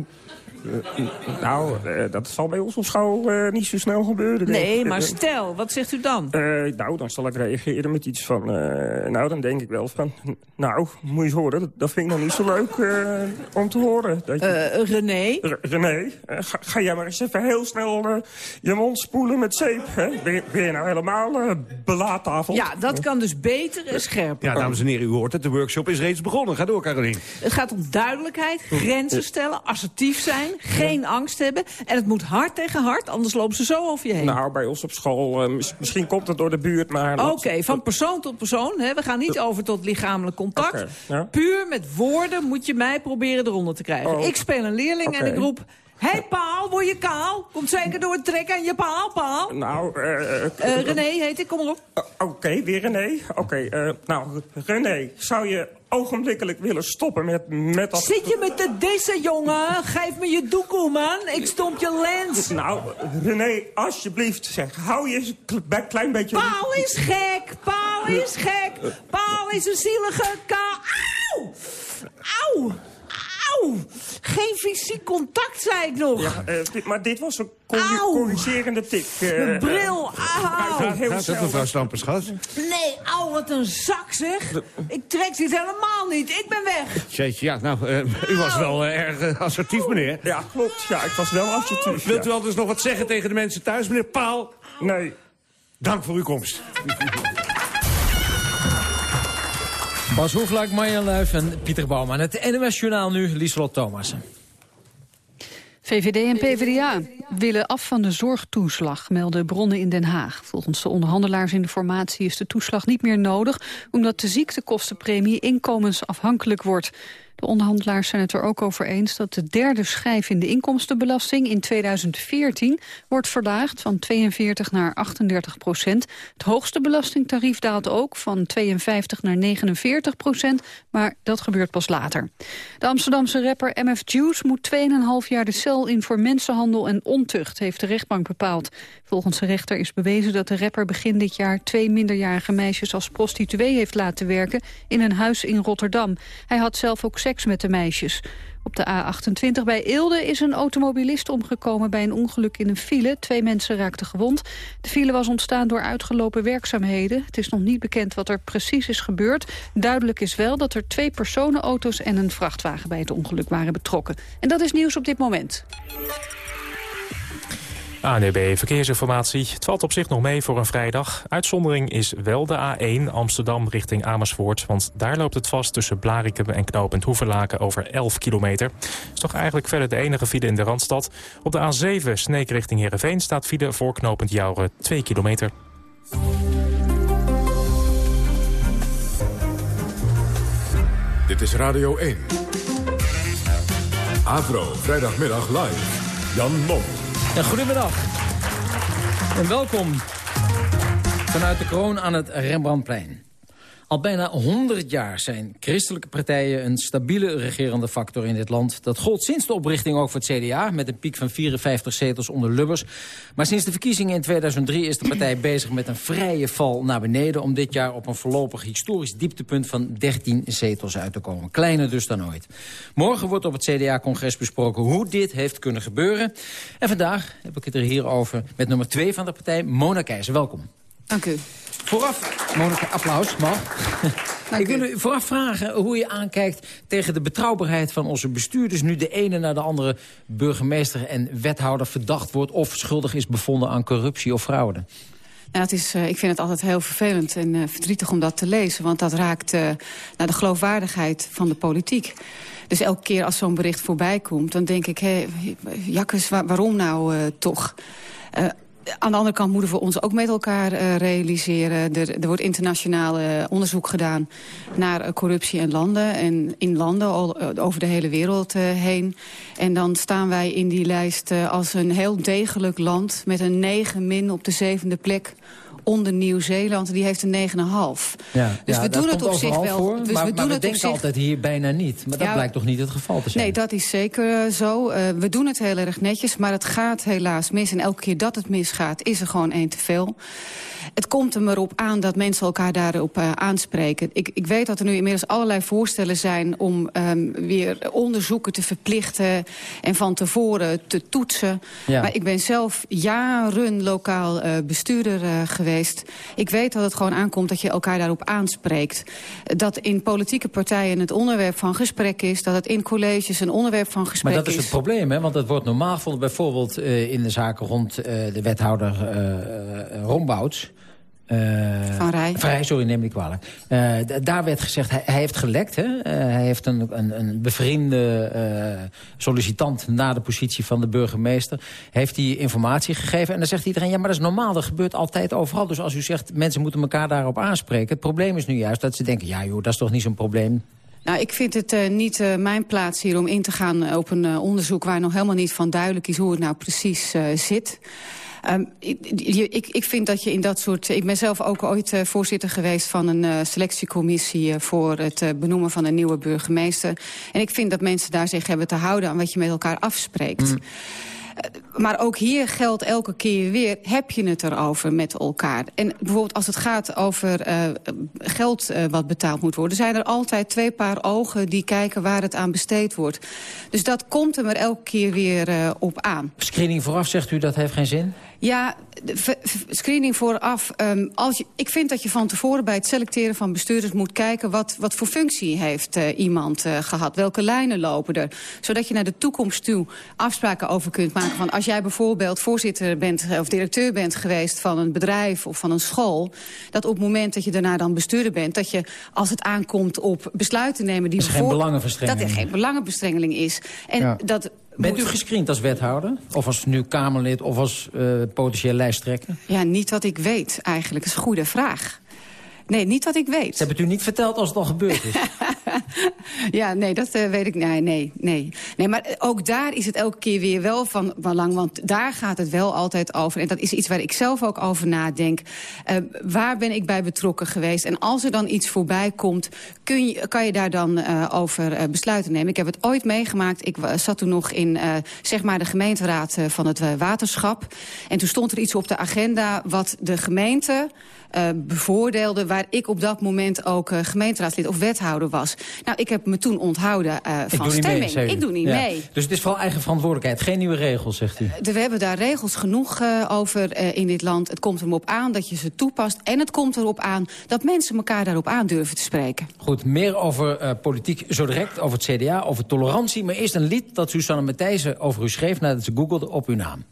Nou, eh, dat zal bij ons op school eh, niet zo snel gebeuren. denk Nee, ik. maar stel, wat zegt u dan? eh, nou, dan zal ik reageren met iets van... eh, nou, dan denk ik wel van... Nou, moet je eens horen, dat, dat vind ik nog niet zo leuk eh, om te horen. Dat je, Eh, René? R- René, ga, ga jij maar eens even heel snel je mond spoelen met zeep. Hè? Ben, je- ben je nou helemaal eh belaattafel? Ja, dat kan dus beter en scherper. Ja, dames en heren, u hoort het. De workshop is reeds begonnen. Ga door, Caroline. Het gaat om duidelijkheid, grenzen stellen, assertief zijn, geen angst hebben. En het moet hard tegen hard, anders lopen ze zo over je heen. Nou, bij ons op school, eh, mis- misschien komt het door de buurt, maar... Oké, van persoon tot persoon. Hè. We gaan niet over tot lichamelijk contact. Ja. Puur met woorden moet je mij proberen eronder te krijgen. Oh, ik speel een leerling en ik roep... Hé hey, Paal, word je kaal? Komt zeker door het trekken aan je paal, Paal. Nou, eh... Eh, René heet ik, kom maar op. Oké, weer René. Oké, eh, nou, René, zou je ogenblikkelijk willen stoppen met, met dat... Zit je met de dissen, jongen? Geef me je doekoe, man. Ik stomp je lens. Nou, René, alsjeblieft, zeg, hou je een klein beetje... Paal is gek, Paal is gek. Paal is een zielige ka... Auw! Auw! Auw! Geen fysiek contact, zei ik nog. Ja, eh, dit- maar dit was een corri- Auw. corrigerende tik. eh, Mijn bril, auw. Gaat het, snel. mevrouw Stamperschat? Nee, auw, wat een zak, zeg. Ik trek dit helemaal niet. Ik ben weg. Jeetje, ja, nou, eh, u was wel erg assertief, meneer. Ja, klopt. Ja, ik was wel assertief. Wilt u ja. anders nog wat zeggen tegen de mensen thuis, meneer Paal? Nee. Dank voor uw komst. Bas Hoefluik, Marjan Luif en Pieter Bouwman. Het NOS Journaal nu, Lieselot Thomassen. VVD en PvdA willen af van de zorgtoeslag, melden bronnen in Den Haag. Volgens de onderhandelaars in de formatie is de toeslag niet meer nodig... omdat de ziektekostenpremie inkomensafhankelijk wordt. De onderhandelaars zijn het er ook over eens dat de derde schijf in de inkomstenbelasting in 2014 wordt verlaagd van 42 naar 38 procent. Het hoogste belastingtarief daalt ook van 52 naar 49 procent, maar dat gebeurt pas later. De Amsterdamse rapper MF Juice moet 2,5 jaar de cel in voor mensenhandel en heeft de rechtbank bepaald. Volgens de rechter is bewezen dat de rapper begin dit jaar twee minderjarige meisjes als prostituee heeft laten werken in een huis in Rotterdam. Hij had zelf ook seks met de meisjes. Op de A28 bij Eelde is een automobilist omgekomen bij een ongeluk in een file. Twee mensen raakten gewond. De file was ontstaan door uitgelopen werkzaamheden. Het is nog niet bekend wat er precies is gebeurd. Duidelijk is wel dat er twee personenauto's en een vrachtwagen bij het ongeluk waren betrokken. En dat is nieuws op dit moment. ANUB Verkeersinformatie. Het valt op zich nog mee voor een vrijdag. Uitzondering is wel de A1 Amsterdam richting Amersfoort. Want daar loopt het vast tussen Blarikum en knooppunt Hoeverlaken over 11 kilometer. is toch eigenlijk verder de enige file in de Randstad. Op de A7 Sneek richting Heerenveen staat file voor knooppunt Jouren 2 kilometer. Dit is Radio 1. Avro, vrijdagmiddag live. Jan Mom. En goedemiddag. En welkom vanuit de kroon aan het Rembrandtplein. Al bijna 100 jaar zijn christelijke partijen een stabiele regerende factor in dit land. Dat gold sinds de oprichting ook voor het CDA, met een piek van 54 zetels onder Lubbers. Maar sinds de verkiezingen in 2003 is de partij bezig met een vrije val naar beneden... om dit jaar op een voorlopig historisch dieptepunt van 13 zetels uit te komen. Kleiner dus dan ooit. Morgen wordt op het CDA-congres besproken hoe dit heeft kunnen gebeuren. En vandaag heb ik het er hier over met nummer 2 van de partij, Mona Keizer. Welkom. Dank u. Vooraf, Monika, applaus, mag. Ik wil u vooraf vragen hoe je aankijkt tegen de betrouwbaarheid van onze bestuurders... nu de ene na de andere burgemeester en wethouder verdacht wordt... of schuldig is bevonden aan corruptie of fraude. Ja, het is, uh, ik vind het altijd heel vervelend en uh, verdrietig om dat te lezen. Want dat raakt uh, naar de geloofwaardigheid van de politiek. Dus elke keer als zo'n bericht voorbij komt, dan denk ik... hé, jakkes, waar, waarom nou toch? Aan de andere kant moeten we ons ook met elkaar uh, realiseren. Er, er wordt internationaal uh, onderzoek gedaan naar uh, corruptie in landen. En in landen over de hele wereld heen. En dan staan wij in die lijst als een heel degelijk land... met een 9 min op de zevende plek onder Nieuw-Zeeland. Die heeft een 9,5. Ja, dus ja, we doen het op zich wel. Voor, dus maar we, maar we denken zich... altijd hier bijna niet. Maar dat ja, blijkt toch niet het geval te zijn? Nee, dat is zeker uh, zo. Uh, we doen het heel erg netjes, maar het gaat helaas mis. En elke keer dat het misgaat, is er gewoon één te veel. Het komt er maar op aan dat mensen elkaar daarop uh, aanspreken. Ik, ik weet dat er nu inmiddels allerlei voorstellen zijn... om um, weer onderzoeken te verplichten en van tevoren te toetsen. Ja. Maar ik ben zelf jaren lokaal uh, bestuurder uh, geweest. Ik weet dat het gewoon aankomt dat je elkaar daarop aanspreekt. Dat in politieke partijen het onderwerp van gesprek is... dat het in colleges een onderwerp van gesprek is. Maar dat is het probleem, hè? want het wordt normaal gevonden... bijvoorbeeld uh, in de zaken rond uh, de wethouder uh, Rombouts... Uh, van Rij. Vrij, sorry, neem ik kwalijk. Uh, daar werd gezegd, hij, hij heeft gelekt. Hè? Uh, hij heeft een, een, een bevriende sollicitant na de positie van de burgemeester... heeft hij informatie gegeven. En dan zegt iedereen, ja, maar dat is normaal. Dat gebeurt altijd overal. Dus als u zegt, mensen moeten elkaar daarop aanspreken... het probleem is nu juist dat ze denken, ja joh, dat is toch niet zo'n probleem... Nou, ik vind het uh, niet uh, mijn plaats hier om in te gaan op een uh, onderzoek... waar nog helemaal niet van duidelijk is hoe het nou precies zit. Um, ik, ik, ik vind dat je in dat soort... Ik ben zelf ook ooit uh, voorzitter geweest van een uh, selectiecommissie... Uh, voor het benoemen van een nieuwe burgemeester. En ik vind dat mensen daar zich hebben te houden aan wat je met elkaar afspreekt. Mm. Maar ook hier geldt elke keer weer, heb je het erover met elkaar? En bijvoorbeeld als het gaat over uh, geld uh, wat betaald moet worden... zijn er altijd twee paar ogen die kijken waar het aan besteed wordt. Dus dat komt er maar elke keer weer uh, op aan. Screening vooraf, zegt u, dat heeft geen zin? Ja, screening vooraf. Um, als je, ik vind dat je van tevoren bij het selecteren van bestuurders moet kijken... wat, wat voor functie heeft uh, iemand uh, gehad, welke lijnen lopen er. Zodat je naar de toekomst toe afspraken over kunt maken. Van als jij bijvoorbeeld voorzitter bent of directeur bent geweest... van een bedrijf of van een school... dat op het moment dat je daarna dan bestuurder bent... dat je als het aankomt op besluiten nemen... die dat er geen belangenverstrengeling. Dat er geen belangenverstrengeling is. En ja. dat Bent u gescreend als wethouder? Of als nu Kamerlid of als uh, potentieel lijsttrekker? Ja, niet wat ik weet eigenlijk. Dat is een goede vraag. Nee, niet wat ik weet. Ze hebben het u niet verteld als het al gebeurd is? ja, nee, dat uh, weet ik. Nee, nee, nee. Nee, maar ook daar is het elke keer weer wel van belang. Want daar gaat het wel altijd over. En dat is iets waar ik zelf ook over nadenk. Uh, waar ben ik bij betrokken geweest? En als er dan iets voorbij komt, kun je, kan je daar dan uh, over besluiten nemen? Ik heb het ooit meegemaakt. Ik zat toen nog in zeg maar de gemeenteraad van het waterschap. En toen stond er iets op de agenda wat de gemeente... Uh, bevoordeelde... waar ik op dat moment ook uh, gemeenteraadslid of wethouder was. Nou, ik heb me toen onthouden uh, van stemming. Mee, ik doe niet ja. mee. Dus het is vooral eigen verantwoordelijkheid, geen nieuwe regels, zegt u? we hebben daar regels genoeg over in dit land. Het komt erop aan dat je ze toepast. En het komt erop aan dat mensen elkaar daarop aandurven te spreken. Goed, meer over politiek zo direct, over het CDA, over tolerantie. Maar eerst een lied dat Susanne Matthijssen over u schreef... nadat ze googelde op uw naam.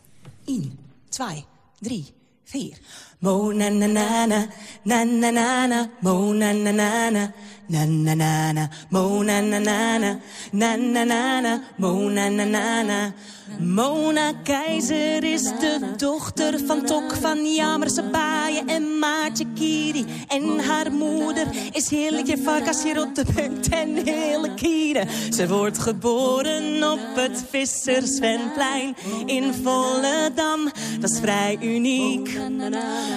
1, 2, 3, 4... Mo na na na na na na na na mo na na na na na na na na mo na na na na na na na na mo na na na na Mona Keizer is de dochter van Tok van Jamerse Baaien en Maatje Kiri. En haar moeder is Hilletje Varkas Rottebent en Hele Kieren. Ze wordt geboren op het Vissersvenplein in Volendam. Dat is vrij uniek.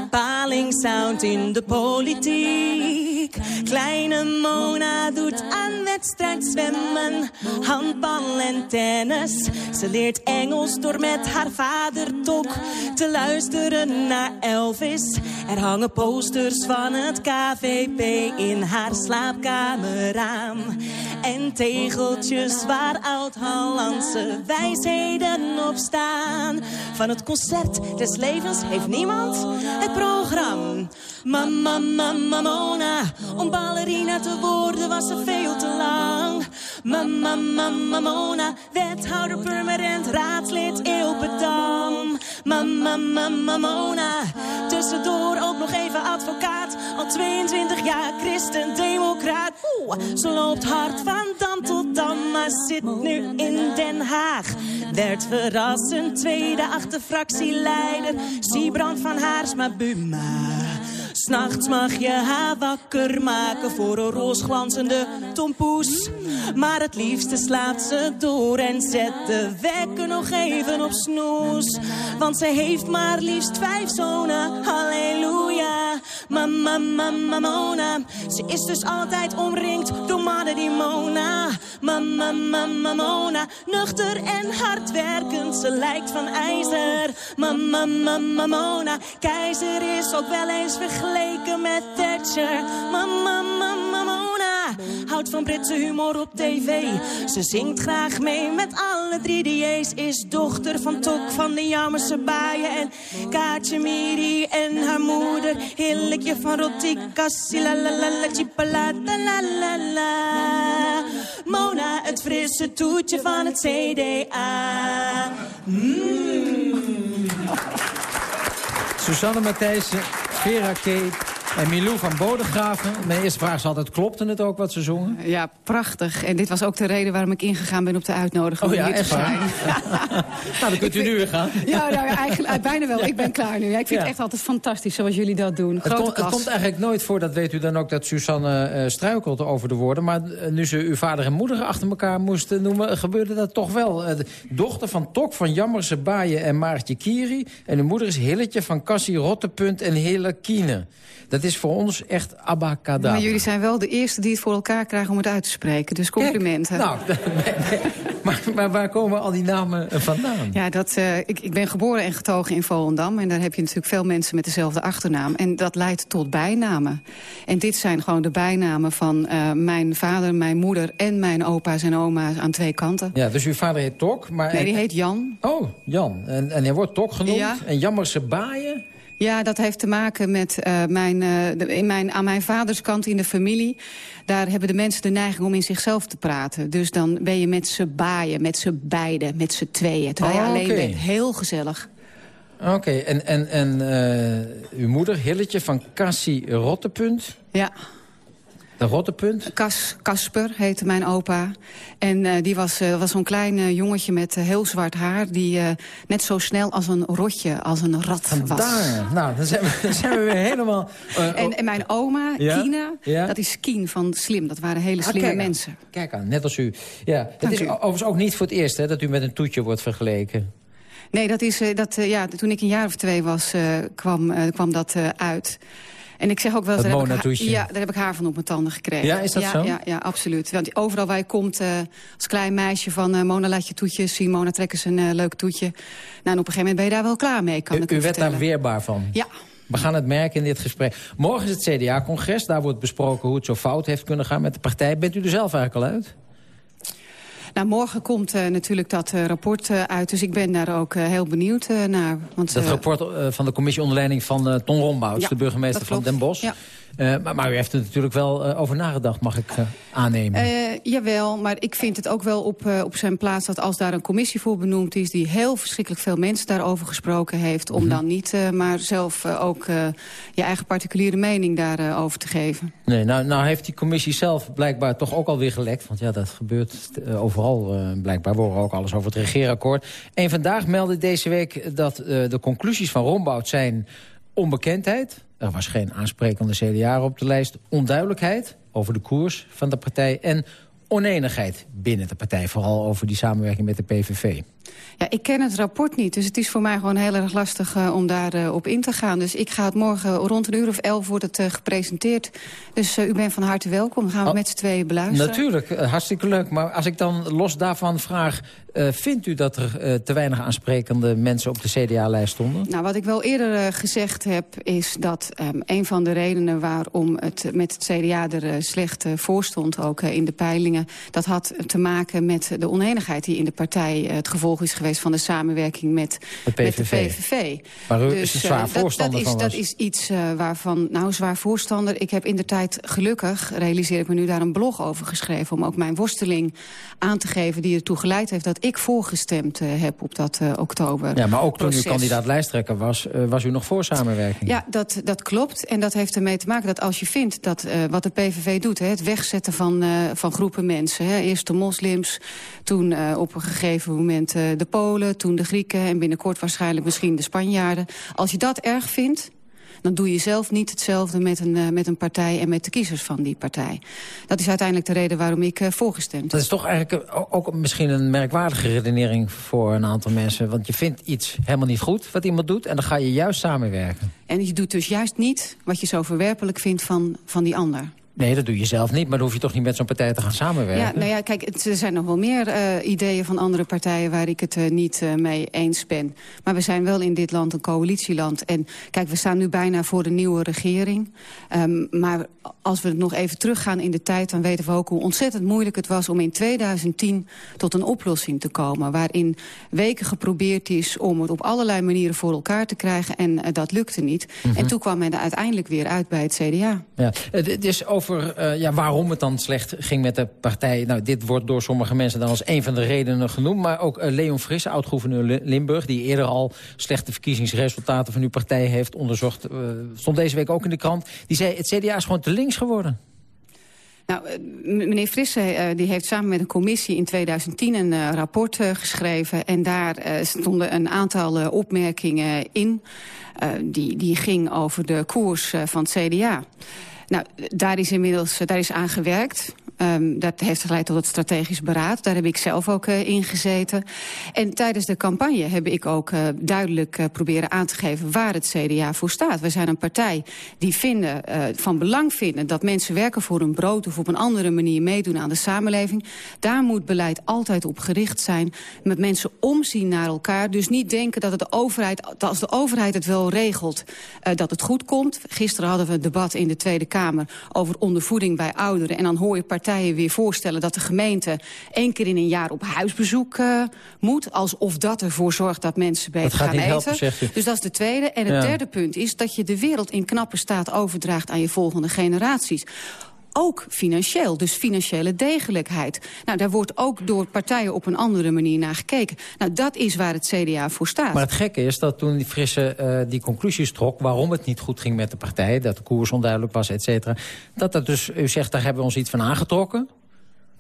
Palingsound in de politiek. Kleine Mona doet aan wedstrijd zwemmen, handbal en tennis. Ze leert Engels door met haar vader Tok te luisteren naar Elvis. Er hangen posters van het KVP in haar slaapkamer aan. En tegeltjes waar oud-Hollandse wijsheden op staan. Van het concert des levens heeft niemand het programma. Mama, mama, Mona, om ballerina te worden was ze veel te lang. Mama, mama, Mona, wethouder permanent, raadslid Ilpendam. Mama, mama, Mona, tussendoor ook nog even advocaat. Al 22 jaar christen-democraat. Oeh, ze loopt hard van dam tot dam, maar zit nu in Den Haag. werd verrassend tweede achterfractieleider. Siebrand van Haarsma Buma. S'nachts mag je haar wakker maken voor een roosglanzende tompoes. Maar het liefste slaapt ze door en zet de wekker nog even op snoes. Want ze heeft maar liefst vijf zonen, halleluja. Mama, mama, Mona. Ze is dus altijd omringd door mannen die Mona. Mama, mama, Mona. Nuchter en hardwerkend, ze lijkt van ijzer. Mama, mama, Mona. Keizer is ook wel eens vergeleken met Thatcher. Mama, mama, Mona. Houdt van Britse humor op tv. Ze zingt graag mee met alle drie DJ's. Is dochter van Tok van de Jammerse Baaien. En Kaatje Miri en haar moeder. Hilletje van Rotti Cassi. La la la la la la la. Mona, het frisse toetje van het CDA. Mm. Susanne Matthijssen, Feira Kate. En Milou van Bodegraven. Mijn eerste vraag is altijd, klopte het ook wat ze zongen? Ja, prachtig. En dit was ook de reden waarom ik ingegaan ben op de uitnodiging. Oh ja, echt waar? nou, dan kunt u nu weer gaan. Ja, nou, eigenlijk, eh, bijna wel. Ik ben klaar nu. Ja, ik vind Ja. het echt altijd fantastisch zoals jullie dat doen. Het, het komt eigenlijk nooit voor, dat weet u dan ook, dat Susanne eh, struikelt over de woorden. Maar eh, nu ze uw vader en moeder achter elkaar moesten noemen, gebeurde dat toch wel. De dochter van Tok van Jammerse Baaien en Maartje Kiri. En uw moeder is Hilletje van Cassie Rottepunt en Hille Kiene. Dat is voor ons echt abacadabra. Maar jullie zijn wel de eerste die het voor elkaar krijgen om het uit te spreken. Dus complimenten. Nou, maar, maar waar komen al die namen vandaan? Ja, dat, eh, ik, ik ben geboren en getogen in Volendam. En daar heb je natuurlijk veel mensen met dezelfde achternaam. En dat leidt tot bijnamen. En dit zijn gewoon de bijnamen van eh, mijn vader, mijn moeder... en mijn opa's en oma's aan twee kanten. Ja, dus uw vader heet Tok. Maar Nee, die heet Jan. Oh, Jan. En, en hij wordt Tok genoemd. Ja. En Jammerse Baaien. Ja, dat heeft te maken met eh, mijn, eh, de- in mijn, aan mijn vaders kant in de familie. Daar hebben de mensen de neiging om in zichzelf te praten. Dus dan ben je met z'n baaien, met z'n beiden, met z'n tweeën. Terwijl je Oh, alleen bent. Heel gezellig. Oké, en, en, en eh, uw moeder, Hilletje van Cassie Rottepunt. Ja. De Rottepunt? Cas, Kasper heette mijn opa. En eh, die was, eh, was zo'n klein eh, jongetje met heel zwart haar... die net zo snel als een rotje, als een rat was. Daar. Nou, dan zijn we, dan zijn we weer helemaal... En, en mijn oma, Ja? Kina, Ja? dat is Kien van Slim. Dat waren hele Ah, slimme aan. mensen. Kijk aan, net als u. Ja, het Dank is u. overigens ook niet voor het eerst hè, dat u met een toetje wordt vergeleken. Nee, dat is, dat, ja, toen ik een jaar of twee was, kwam, kwam dat uit. En ik zeg ook wel... Dat daar ik Ja, daar heb ik haar van op mijn tanden gekregen. Ja, is dat ja, zo? Ja, ja, absoluut. Want overal waar je komt eh, als klein meisje van... eh, Mona, laat je toetjes zien. Mona, trek eens een eh, leuk toetje. Nou, en op een gegeven moment ben je daar wel klaar mee, kan U, ik u u werd daar weerbaar van. Ja. We gaan het merken in dit gesprek. Morgen is het CDA-congres. Daar wordt besproken hoe het zo fout heeft kunnen gaan met de partij. Bent u er zelf eigenlijk al uit? Nou, morgen komt eh, natuurlijk dat eh, rapport eh, uit. Dus ik ben daar ook heel benieuwd naar. Want, Dat rapport van de commissie onder leiding van Ton Rombouts, Ja, de burgemeester van. Den Bosch. Ja. Maar, maar u heeft er natuurlijk wel over nagedacht, mag ik aannemen. Jawel, maar ik vind het ook wel op, op zijn plaats dat als daar een commissie voor benoemd is... die heel verschrikkelijk veel mensen daarover gesproken heeft... om Mhm. dan niet maar zelf ook je eigen particuliere mening daarover over te geven. Nee, nou, nou heeft die commissie zelf blijkbaar toch ook alweer gelekt. Want ja, dat gebeurt eh, overal eh, blijkbaar. We ook alles over het regeerakkoord. En vandaag meldde deze week dat eh, de conclusies van Rombout zijn onbekendheid. Er was geen aansprekende CDA op de lijst. Onduidelijkheid over de koers van de partij. En oneenigheid binnen de partij. Vooral over die samenwerking met de PVV. Ja, ik ken het rapport niet, dus het is voor mij gewoon heel erg lastig eh, om daarop op in te gaan. Dus ik ga het morgen rond een uur of elf wordt het eh, gepresenteerd. Dus eh, u bent van harte welkom. Gaan we Oh, met z'n tweeën beluisteren. Natuurlijk, eh, hartstikke leuk. Maar als ik dan los daarvan vraag... eh, vindt u dat er eh, te weinig aansprekende mensen op de CDA-lijst stonden? Nou, wat ik wel eerder eh, gezegd heb, is dat ehm, een van de redenen waarom het met het CDA er eh, slecht eh, voor stond, ook eh, in de peilingen, dat had te maken met de oneenigheid die in de partij eh, het gevolg is geweest van de samenwerking met De Met de PVV. Waar u Dus, een zwaar eh, dat- voorstander dat, is, van Dat was. is iets eh, waarvan, nou zwaar voorstander. Ik heb in de tijd gelukkig, realiseer ik me nu, daar een blog over geschreven. Om ook mijn worsteling aan te geven die ertoe geleid heeft dat ik voorgestemd uh, heb op dat oktober. Ja, maar ook toen proces. u kandidaat lijsttrekker was, was u nog voor samenwerking? Ja, dat, dat klopt. En dat heeft ermee te maken dat als je vindt dat wat de PVV doet... Hè, het wegzetten van, van groepen mensen, hè, eerst de moslims... toen op een gegeven moment de Polen, toen de Grieken... en binnenkort waarschijnlijk misschien de Spanjaarden. Als je dat erg vindt dan doe je zelf niet hetzelfde met een, uh, met een partij... en met de kiezers van die partij. Dat is uiteindelijk de reden waarom ik uh, voorgestemd heb. Dat is toch eigenlijk ook, ook misschien een merkwaardige redenering voor een aantal mensen. Want je vindt iets helemaal niet goed wat iemand doet... en dan ga je juist samenwerken. En je doet dus juist niet wat je zo verwerpelijk vindt van, van die ander. Nee, dat doe je zelf niet, maar dan hoef je toch niet met zo'n partij te gaan samenwerken? Ja, nou ja, kijk, het, er zijn nog wel meer uh, ideeën van andere partijen waar ik het uh, niet uh, mee eens ben. Maar we zijn wel in dit land een coalitieland. En kijk, we staan nu bijna voor een nieuwe regering. Um, maar als we nog even teruggaan in de tijd, dan weten we ook hoe ontzettend moeilijk het was om in 2010 tot een oplossing te komen. Waarin weken geprobeerd is om het op allerlei manieren voor elkaar te krijgen. En dat lukte niet. Mm -hmm. En toen kwam men er uiteindelijk weer uit bij het CDA. Ja, het is over over uh, ja, waarom het dan slecht ging met de partij. Nou, dit wordt door sommige mensen dan als een van de redenen genoemd. Maar ook uh, Leon Frisse, oud-gouverneur Limburg... die eerder al slechte verkiezingsresultaten van uw partij heeft onderzocht... Uh, stond deze week ook in de krant. Die zei, het CDA is gewoon te links geworden. Nou, meneer Frisse die heeft samen met een commissie in 2010 een rapport geschreven. En daar stonden een aantal opmerkingen in. die, die ging over de koers van het CDA. Nou, daar is inmiddels daar is aan gewerkt. Um, dat heeft geleid tot het strategisch beraad. Daar heb ik zelf ook uh, in gezeten. En tijdens de campagne heb ik ook uh, duidelijk uh, proberen aan te geven waar het CDA voor staat. We zijn een partij die vinden, van belang vinden dat mensen werken voor hun brood of op een andere manier meedoen aan de samenleving. Daar moet beleid altijd op gericht zijn. Met mensen omzien naar elkaar. Dus niet denken dat het de overheid, dat als de overheid het wel regelt, dat het goed komt. Gisteren hadden we een debat in de Tweede Kamer over ondervoeding bij ouderen. En dan hoor je partijen weer voorstellen dat de gemeente één keer in een jaar op huisbezoek uh, moet. Alsof dat ervoor zorgt dat mensen beter dat gaat gaan niet eten. Helpen. Dus dat is de tweede. En het Ja. derde punt is dat je de wereld in knappe staat overdraagt aan je volgende generaties. Ook financieel, dus financiële degelijkheid. Nou, daar wordt ook door partijen op een andere manier naar gekeken. Nou, dat is waar het CDA voor staat. Maar het gekke is dat toen die Frisse uh, die conclusies trok... waarom het niet goed ging met de partij, dat de koers onduidelijk was, et cetera... dat dat dus, u zegt, daar hebben we ons iets van aangetrokken...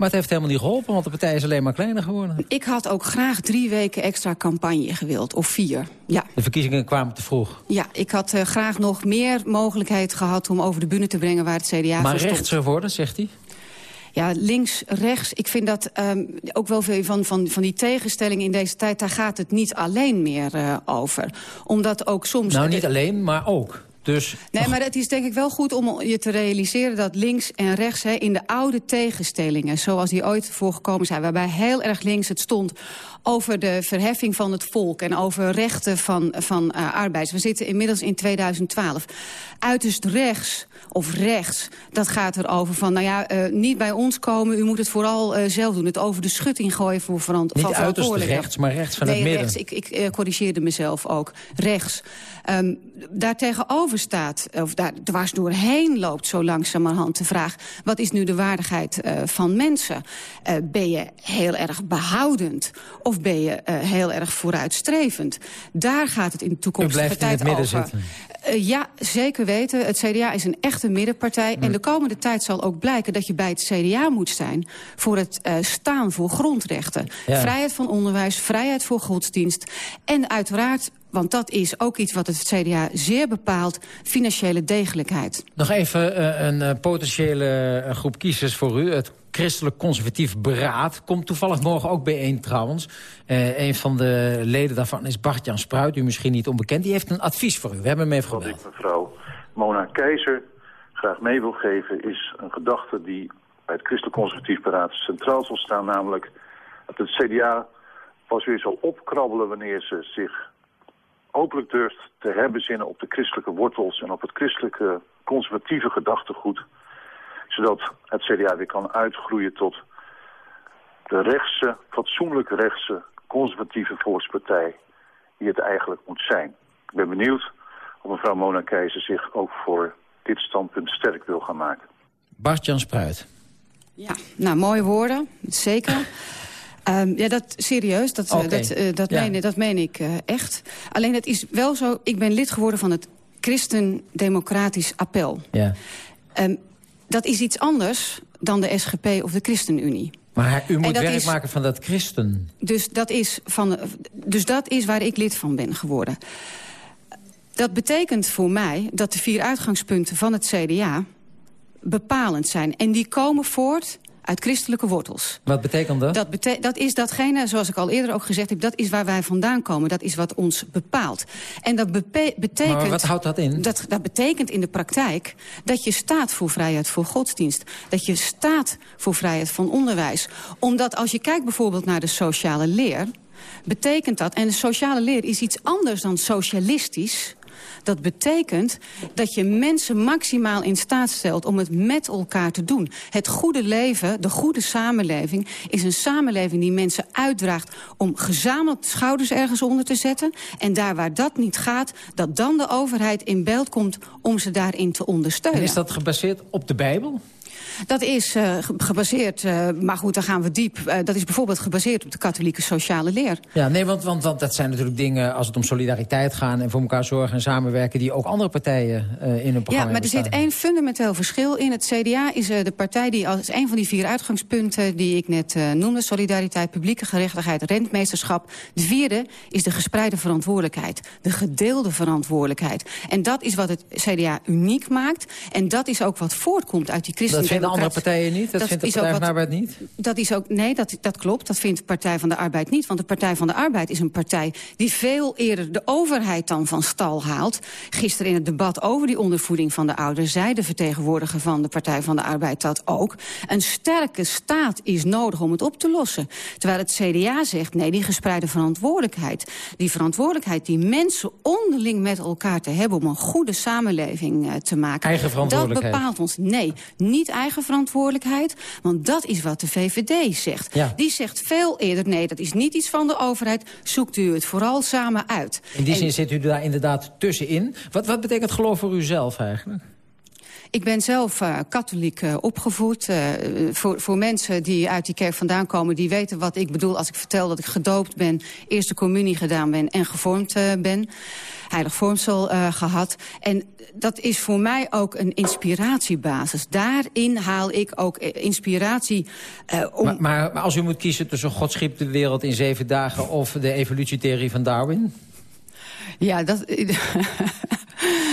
Maar het heeft helemaal niet geholpen, want de partij is alleen maar kleiner geworden. Ik had ook graag drie weken extra campagne gewild, of vier. Ja, De verkiezingen kwamen te vroeg. ja ik had uh, graag nog meer mogelijkheid gehad om over de bühne te brengen waar het CDA maar rechtser worden, zegt hij? Ja, links, rechts. Ik vind dat um, ook wel veel van, van, van die tegenstellingen in deze tijd... daar gaat het niet alleen meer uh, over. Omdat ook soms... Nou, niet alleen, maar ook. Dus Nee, maar het is denk ik wel goed om je te realiseren dat links en rechts hè, in de oude tegenstellingen, zoals die ooit voorgekomen zijn, waarbij heel erg links het stond over de verheffing van het volk en over rechten van, van uh, arbeiders. We zitten inmiddels in 2012. Uiterst rechts of rechts, dat gaat erover van, nou ja, uh, niet bij ons komen, u moet het vooral uh, zelf doen. Het over de schutting gooien voor verant niet van verantwoordelijkheid. rechts, maar rechts van nee, het midden. rechts. Ik, ik corrigeerde mezelf ook. Rechts. Um, daar tegenover staat, of daar dwars doorheen loopt zo langzamerhand de vraag... wat is nu de waardigheid van mensen? Ben je heel erg behoudend of ben je uh, heel erg vooruitstrevend? Daar gaat het in de U toekomstige blijft in tijd het midden over. zitten. Uh, ja, zeker weten. Het CDA is een echte middenpartij. En de komende tijd zal ook blijken dat je bij het CDA moet zijn... voor het uh, staan voor grondrechten. Ja. Vrijheid van onderwijs, vrijheid voor godsdienst. En uiteraard, want dat is ook iets wat het CDA zeer bepaalt... financiële degelijkheid. Nog even uh, een potentiële groep kiezers voor u. Het Christelijk Conservatief Beraad komt toevallig morgen ook bijeen trouwens. Uh, een van de leden daarvan is Bart-Jan Spruit, u misschien niet onbekend. Die heeft een advies voor u. We hebben hem even Wat ik mevrouw Mona Keizer graag mee wil geven... is een gedachte die bij het Christelijk Conservatief Beraad centraal zal staan. Namelijk dat het CDA pas weer zal opkrabbelen wanneer ze zich openlijk durft te herbezinnen op de christelijke wortels... en op het christelijke conservatieve gedachtegoed zodat het CDA weer kan uitgroeien tot de rechtse, fatsoenlijk rechtse, conservatieve volkspartij die het eigenlijk moet zijn. Ik ben benieuwd of mevrouw Mona Keizer zich ook voor dit standpunt sterk wil gaan maken. Bart-Jan Spruit. Ja, nou, mooie woorden, zeker. Ehm, ja, dat serieus, dat, eh, dat, eh, dat, Ja. meen, dat meen ik eh, echt. Alleen het is wel zo, ik ben lid geworden van het Christen-Democratisch Appel. Ja. Ehm, dat is iets anders dan de SGP of de ChristenUnie. Maar u moet werk is- maken van dat christen. Dus dat, is van, dus dat is waar ik lid van ben geworden. Dat betekent voor mij dat de vier uitgangspunten van het CDA bepalend zijn. En die komen voort uit christelijke wortels. Wat betekent dat? Dat, bete- dat is datgene, zoals ik al eerder ook gezegd heb... dat is waar wij vandaan komen, dat is wat ons bepaalt. En dat betekent... Maar wat houdt dat in? Dat, dat betekent in de praktijk dat je staat voor vrijheid voor godsdienst. Dat je staat voor vrijheid van onderwijs. Omdat als je kijkt bijvoorbeeld naar de sociale leer... betekent dat, en de sociale leer is iets anders dan socialistisch... Dat betekent dat je mensen maximaal in staat stelt om het met elkaar te doen. Het goede leven, de goede samenleving, is een samenleving die mensen uitdraagt om gezamenlijk de schouders ergens onder te zetten. En daar waar dat niet gaat, dat dan de overheid in beeld komt om ze daarin te ondersteunen. En is dat gebaseerd op de Bijbel? Dat is eh, ge- gebaseerd, eh, maar goed, daar gaan we diep. Eh, dat is bijvoorbeeld gebaseerd op de katholieke sociale leer. Ja, nee, want, want, want dat zijn natuurlijk dingen als het om solidariteit gaat... en voor elkaar zorgen en samenwerken... die ook andere partijen in hun programma Ja, maar er zit één fundamenteel verschil in. Het CDA is de partij die als een van die vier uitgangspunten... die ik net noemde, solidariteit, publieke gerechtigheid, rentmeesterschap. De vierde is de gespreide verantwoordelijkheid. De gedeelde verantwoordelijkheid. En dat is wat het CDA uniek maakt. En dat is ook wat voortkomt uit die vinden andere partijen niet? Dat, vindt de Partij van de Arbeid niet? Dat is ook, nee, dat, dat klopt. Dat vindt de Partij van de Arbeid niet. Want de Partij van de Arbeid is een partij die veel eerder de overheid dan van stal haalt. Gisteren in het debat over die ondervoeding van de ouderen... zei de vertegenwoordiger van de Partij van de Arbeid dat ook. Een sterke staat is nodig om het op te lossen. Terwijl het CDA zegt, nee, die gespreide verantwoordelijkheid. Die verantwoordelijkheid die mensen onderling met elkaar te hebben... om een goede samenleving eh, te maken. Eigen verantwoordelijkheid. Dat bepaalt ons. Nee, niet eigen verantwoordelijkheid. Want dat is wat de VVD zegt. Ja. Die zegt veel eerder, nee, dat is niet iets van de overheid. Zoekt u het vooral samen uit. In die En zin zit u daar inderdaad tussenin. Wat, wat betekent geloof voor u zelf eigenlijk? Ik ben zelf eh, katholiek eh, opgevoed. Eh, voor, voor mensen die uit die kerk vandaan komen... die weten wat ik bedoel als ik vertel dat ik gedoopt ben... eerste communie gedaan ben en gevormd ben. Heilig vormsel eh, gehad. En dat is voor mij ook een inspiratiebasis. Daarin haal ik ook inspiratie om... Maar, maar, maar als u moet kiezen tussen God schiep de wereld in zeven dagen... of de evolutietheorie van Darwin? Ja, dat,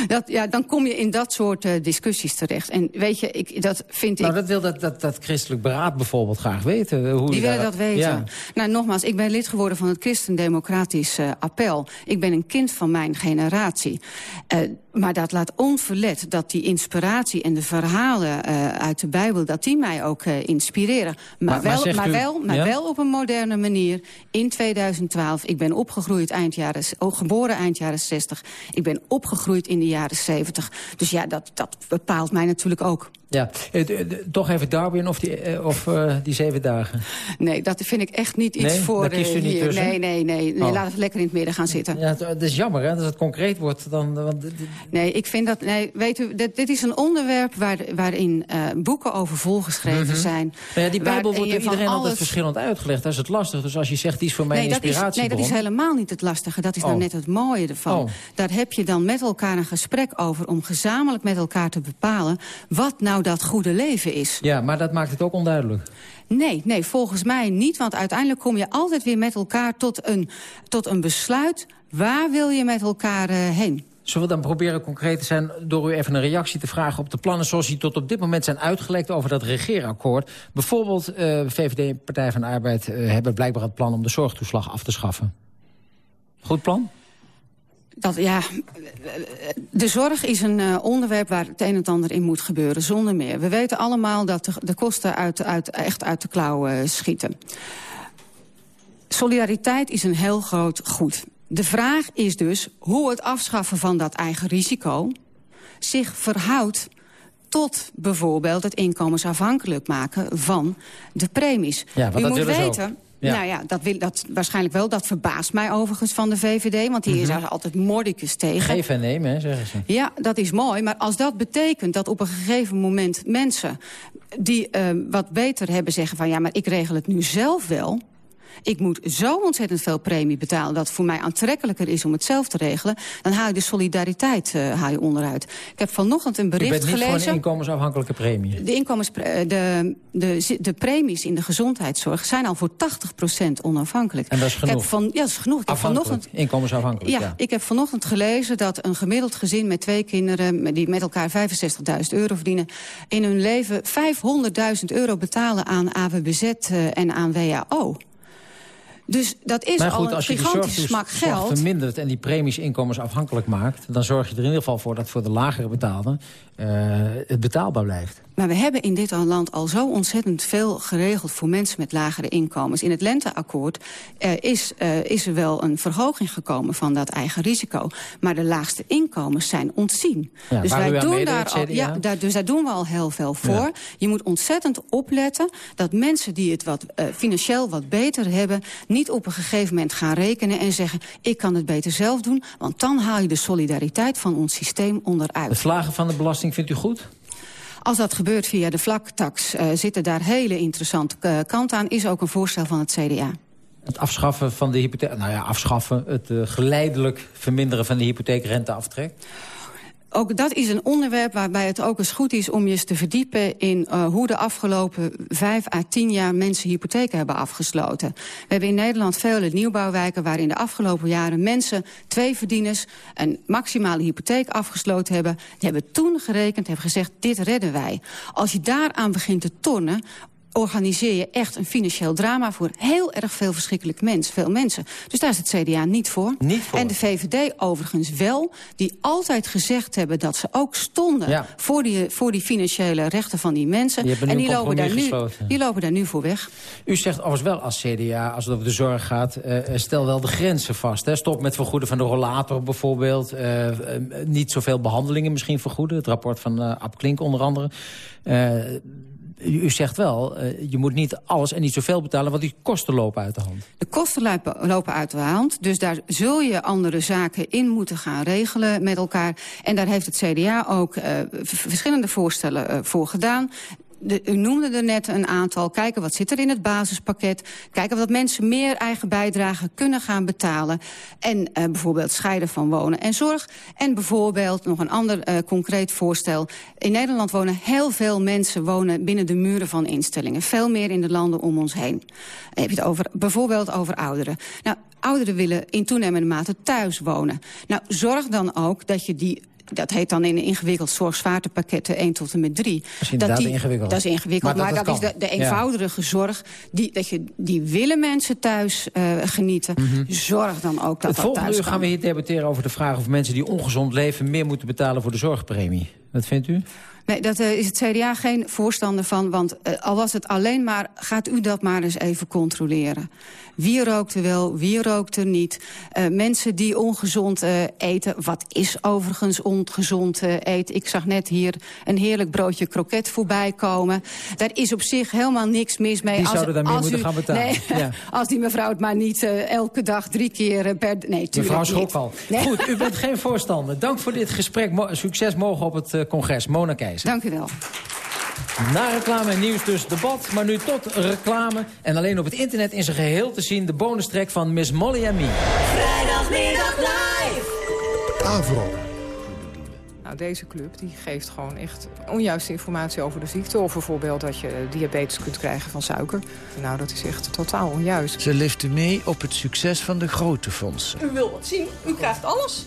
dat, ja, dan kom je in dat soort eh, discussies terecht. En weet je, ik, dat vind Nou, ik... dat wil dat, dat, dat christelijk beraad bijvoorbeeld graag weten. Hoe Die willen dat weten. Ja. Nou, nogmaals, ik ben lid geworden van het Christendemocratisch eh, Appel. Ik ben een kind van mijn generatie. Eh, maar dat laat onverlet dat die inspiratie en de verhalen eh, uit de Bijbel... dat die mij ook eh, inspireren. Maar, wel, maar, u- wel, maar ja? wel op een moderne manier. In 2012, ik ben opgegroeid eind jaren, oh, geboren eind jaren 60. Ik ben opgegroeid in de jaren 70. Dus ja, dat, dat bepaalt mij natuurlijk ook. Ja, Eh, toch even Darwin of die, eh, of, eh, die zeven dagen. Nee, dat vind ik echt niet iets Nee? voor Daar kiest u niet tussen? Nee, nee, nee. nee Oh. Laat het lekker in het midden gaan zitten. Ja, dat is jammer, hè? Als het concreet wordt, dan... Want, Nee, ik vind dat... Nee, weet u, dit, dit is een onderwerp waar, waarin boeken over volgeschreven Mhm. zijn. nou ja, die Bijbel wordt door iedereen altijd verschillend uitgelegd. Dat is het lastig. Dus als je zegt, die is voor mij Nee inspiratie. nee, dat is helemaal niet het lastige. Dat is nou Oh. net het mooie ervan. Oh. Daar heb je dan met elkaar een gesprek over... om gezamenlijk met elkaar te bepalen... wat nou dat goede leven is. Ja, maar dat maakt het ook onduidelijk. Nee, nee, volgens mij niet. Want uiteindelijk kom je altijd weer met elkaar tot een, tot een besluit. Waar wil je met elkaar eh, heen? Zullen we dan proberen concreet te zijn door u even een reactie te vragen op de plannen zoals die tot op dit moment zijn uitgelekt over dat regeerakkoord. Bijvoorbeeld eh VVD en Partij van de Arbeid eh, hebben blijkbaar het plan om de zorgtoeslag af te schaffen. Goed plan? Dat, ja, de zorg is een eh, onderwerp waar het een en het ander in moet gebeuren, zonder meer. We weten allemaal dat de, de kosten uit, uit, echt uit de klauwen eh, schieten. Solidariteit is een heel groot goed. De vraag is dus hoe het afschaffen van dat eigen risico... zich verhoudt tot bijvoorbeeld het inkomensafhankelijk maken van de premies. Ja, U moet weten, Ja. nou ja, dat, wil, dat waarschijnlijk wel. Dat verbaast mij overigens van de VVD, want die is Mhm. daar altijd mordicus tegen. Geven en nemen, hè, zeggen ze. Ja, dat is mooi. Maar als dat betekent dat op een gegeven moment mensen... die eh, wat beter hebben zeggen van... ja, maar ik regel het nu zelf wel... ik moet zo ontzettend veel premie betalen... dat het voor mij aantrekkelijker is om het zelf te regelen... dan haal je de solidariteit uh, haal je onderuit. Ik heb vanochtend een bericht gelezen... Je bent niet een inkomensafhankelijke premie? De, inkomens, de, de, de premies in de gezondheidszorg zijn al voor 80% onafhankelijk. En dat is genoeg? Ik heb van, ja, dat is genoeg. Ik heb vanochtend, inkomensafhankelijk, ja, ja, ik heb vanochtend gelezen dat een gemiddeld gezin met twee kinderen... die met elkaar 65.000 euro verdienen... in hun leven 500.000 euro betalen aan AWBZ uh, en aan WAO. Dus dat is maar goed, al een als gigantische die smak geld. vermindert en die premies inkomensafhankelijk maakt... dan zorg je er in ieder geval voor dat voor de lagere betaalden het betaalbaar blijft. Maar we hebben in dit land al zo ontzettend veel geregeld... voor mensen met lagere inkomens. In het lenteakkoord uh, is, uh, is er wel een verhoging gekomen van dat eigen risico. Maar de laagste inkomens zijn ontzien. Ja, dus, wij doen daar al, ja, daar, dus daar doen we al heel veel voor. Ja. Je moet ontzettend opletten dat mensen die het wat, uh, financieel wat beter hebben... niet op een gegeven moment gaan rekenen en zeggen... ik kan het beter zelf doen, want dan haal je de solidariteit van ons systeem onderuit. Het verlagen van de belasting vindt u goed? Als dat gebeurt via de vlaktax, uh, zitten daar hele interessante uh, kanten aan. Is ook een voorstel van het CDA. Het afschaffen van de hypotheek... Nou ja, afschaffen. Het uh, geleidelijk verminderen van de hypotheekrenteaftrek. Ook dat is een onderwerp waarbij het ook eens goed is om je eens te verdiepen in uh, hoe de afgelopen vijf à tien jaar mensen hypotheken hebben afgesloten. We hebben in Nederland vele nieuwbouwwijken waarin de afgelopen jaren mensen, twee verdieners, een maximale hypotheek afgesloten hebben. Die hebben toen gerekend, hebben gezegd, dit redden wij. Als je daaraan begint te tornen, organiseer je echt een financieel drama voor heel erg veel verschrikkelijk mens, veel mensen. Dus daar is het CDA niet voor. Niet voor. En de VVD overigens wel, die altijd gezegd hebben dat ze ook stonden ja. voor, die, voor die financiële rechten van die mensen. Die en die lopen, daar nu, die lopen daar nu voor weg. U zegt overigens wel als CDA, als het over de zorg gaat, uh, stel wel de grenzen vast. Hè? Stop met vergoeden van de rollator bijvoorbeeld. Uh, uh, niet zoveel behandelingen misschien vergoeden. Het rapport van uh, Ab Klink onder andere. U zegt wel, uh, je moet niet alles en niet zoveel betalen... want die kosten lopen uit de hand. De kosten lopen uit de hand. Dus daar zul je andere zaken in moeten gaan regelen met elkaar. En daar heeft het CDA ook uh, verschillende voorstellen uh, voor gedaan. U noemde er net een aantal. Kijken wat zit er in het basispakket. Kijken wat mensen meer eigen bijdrage kunnen gaan betalen. En uh, bijvoorbeeld scheiden van wonen en zorg. En bijvoorbeeld nog een ander uh, concreet voorstel. In Nederland wonen heel veel mensen wonen binnen de muren van instellingen. Veel meer in de landen om ons heen. Dan heb je het over, bijvoorbeeld over ouderen. Nou, ouderen willen in toenemende mate thuis wonen. Nou, zorg dan ook dat je die dat heet dan in een ingewikkeld zorgzwaartepakketten 1 tot en met 3. Dat is dat die, ingewikkeld. Dat is ingewikkeld, maar, dat, maar dat, dat is de, de eenvoudige zorg. Die, dat je, die willen mensen thuis uh, genieten. Mm -hmm. Zorg dan ook dat Het dat volgende thuis uur gaan we hier debatteren over de vraag... of mensen die ongezond leven meer moeten betalen voor de zorgpremie. Wat vindt u? Nee, daar uh, is het CDA geen voorstander van. Want uh, al was het alleen maar, gaat u dat maar eens even controleren. Wie rookt er wel, wie rookt er niet. Uh, mensen die ongezond eten, wat is overigens ongezond eten? Ik zag net hier een heerlijk broodje kroket voorbij komen. Daar is op zich helemaal niks mis mee. Die als, zouden daarmee moeten u, gaan betalen. Nee, ja. als die mevrouw het maar niet elke dag drie keer per... Nee, Mevrouw. Schokal. Nee. Goed, u bent geen voorstander. Dank voor dit gesprek. Mo succes morgen op het congres. Mona Dank u wel. Na reclame en nieuws dus debat, maar nu tot reclame. En alleen op het internet in zijn geheel te zien de bonustrek van Miss Molly en Me. Vrijdagmiddag live. Avro. Nou, deze club die geeft gewoon echt onjuiste informatie over de ziekte. Of bijvoorbeeld dat je diabetes kunt krijgen van suiker. Nou, dat is echt totaal onjuist. Ze liften mee op het succes van de grote fondsen. U wilt wat zien, u krijgt alles.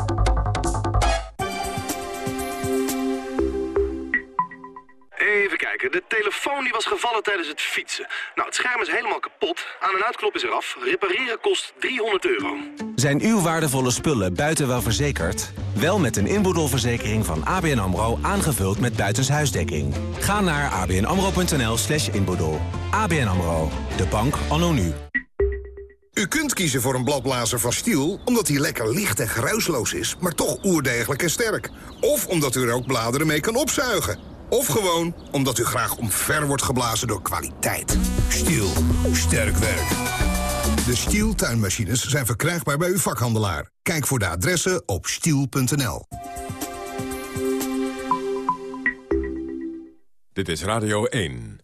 Werken. De telefoon die was gevallen tijdens het fietsen. Nou, het scherm is helemaal kapot. Aan- en uitklop is eraf. Repareren kost 300 euro. Zijn uw waardevolle spullen buiten wel verzekerd? Wel met een inboedelverzekering van ABN AMRO aangevuld met buitenshuisdekking. Ga naar abnamro.nl slash inboedel. ABN AMRO, de bank anno nu. U kunt kiezen voor een bladblazer van Stiel omdat hij lekker licht en geruisloos is, maar toch oerdegelijk en sterk. Of omdat u er ook bladeren mee kan opzuigen. Of gewoon omdat u graag omver wordt geblazen door kwaliteit. Stiel, sterk werk. De Stiel tuinmachines zijn verkrijgbaar bij uw vakhandelaar. Kijk voor de adressen op stiel.nl. Dit is Radio 1.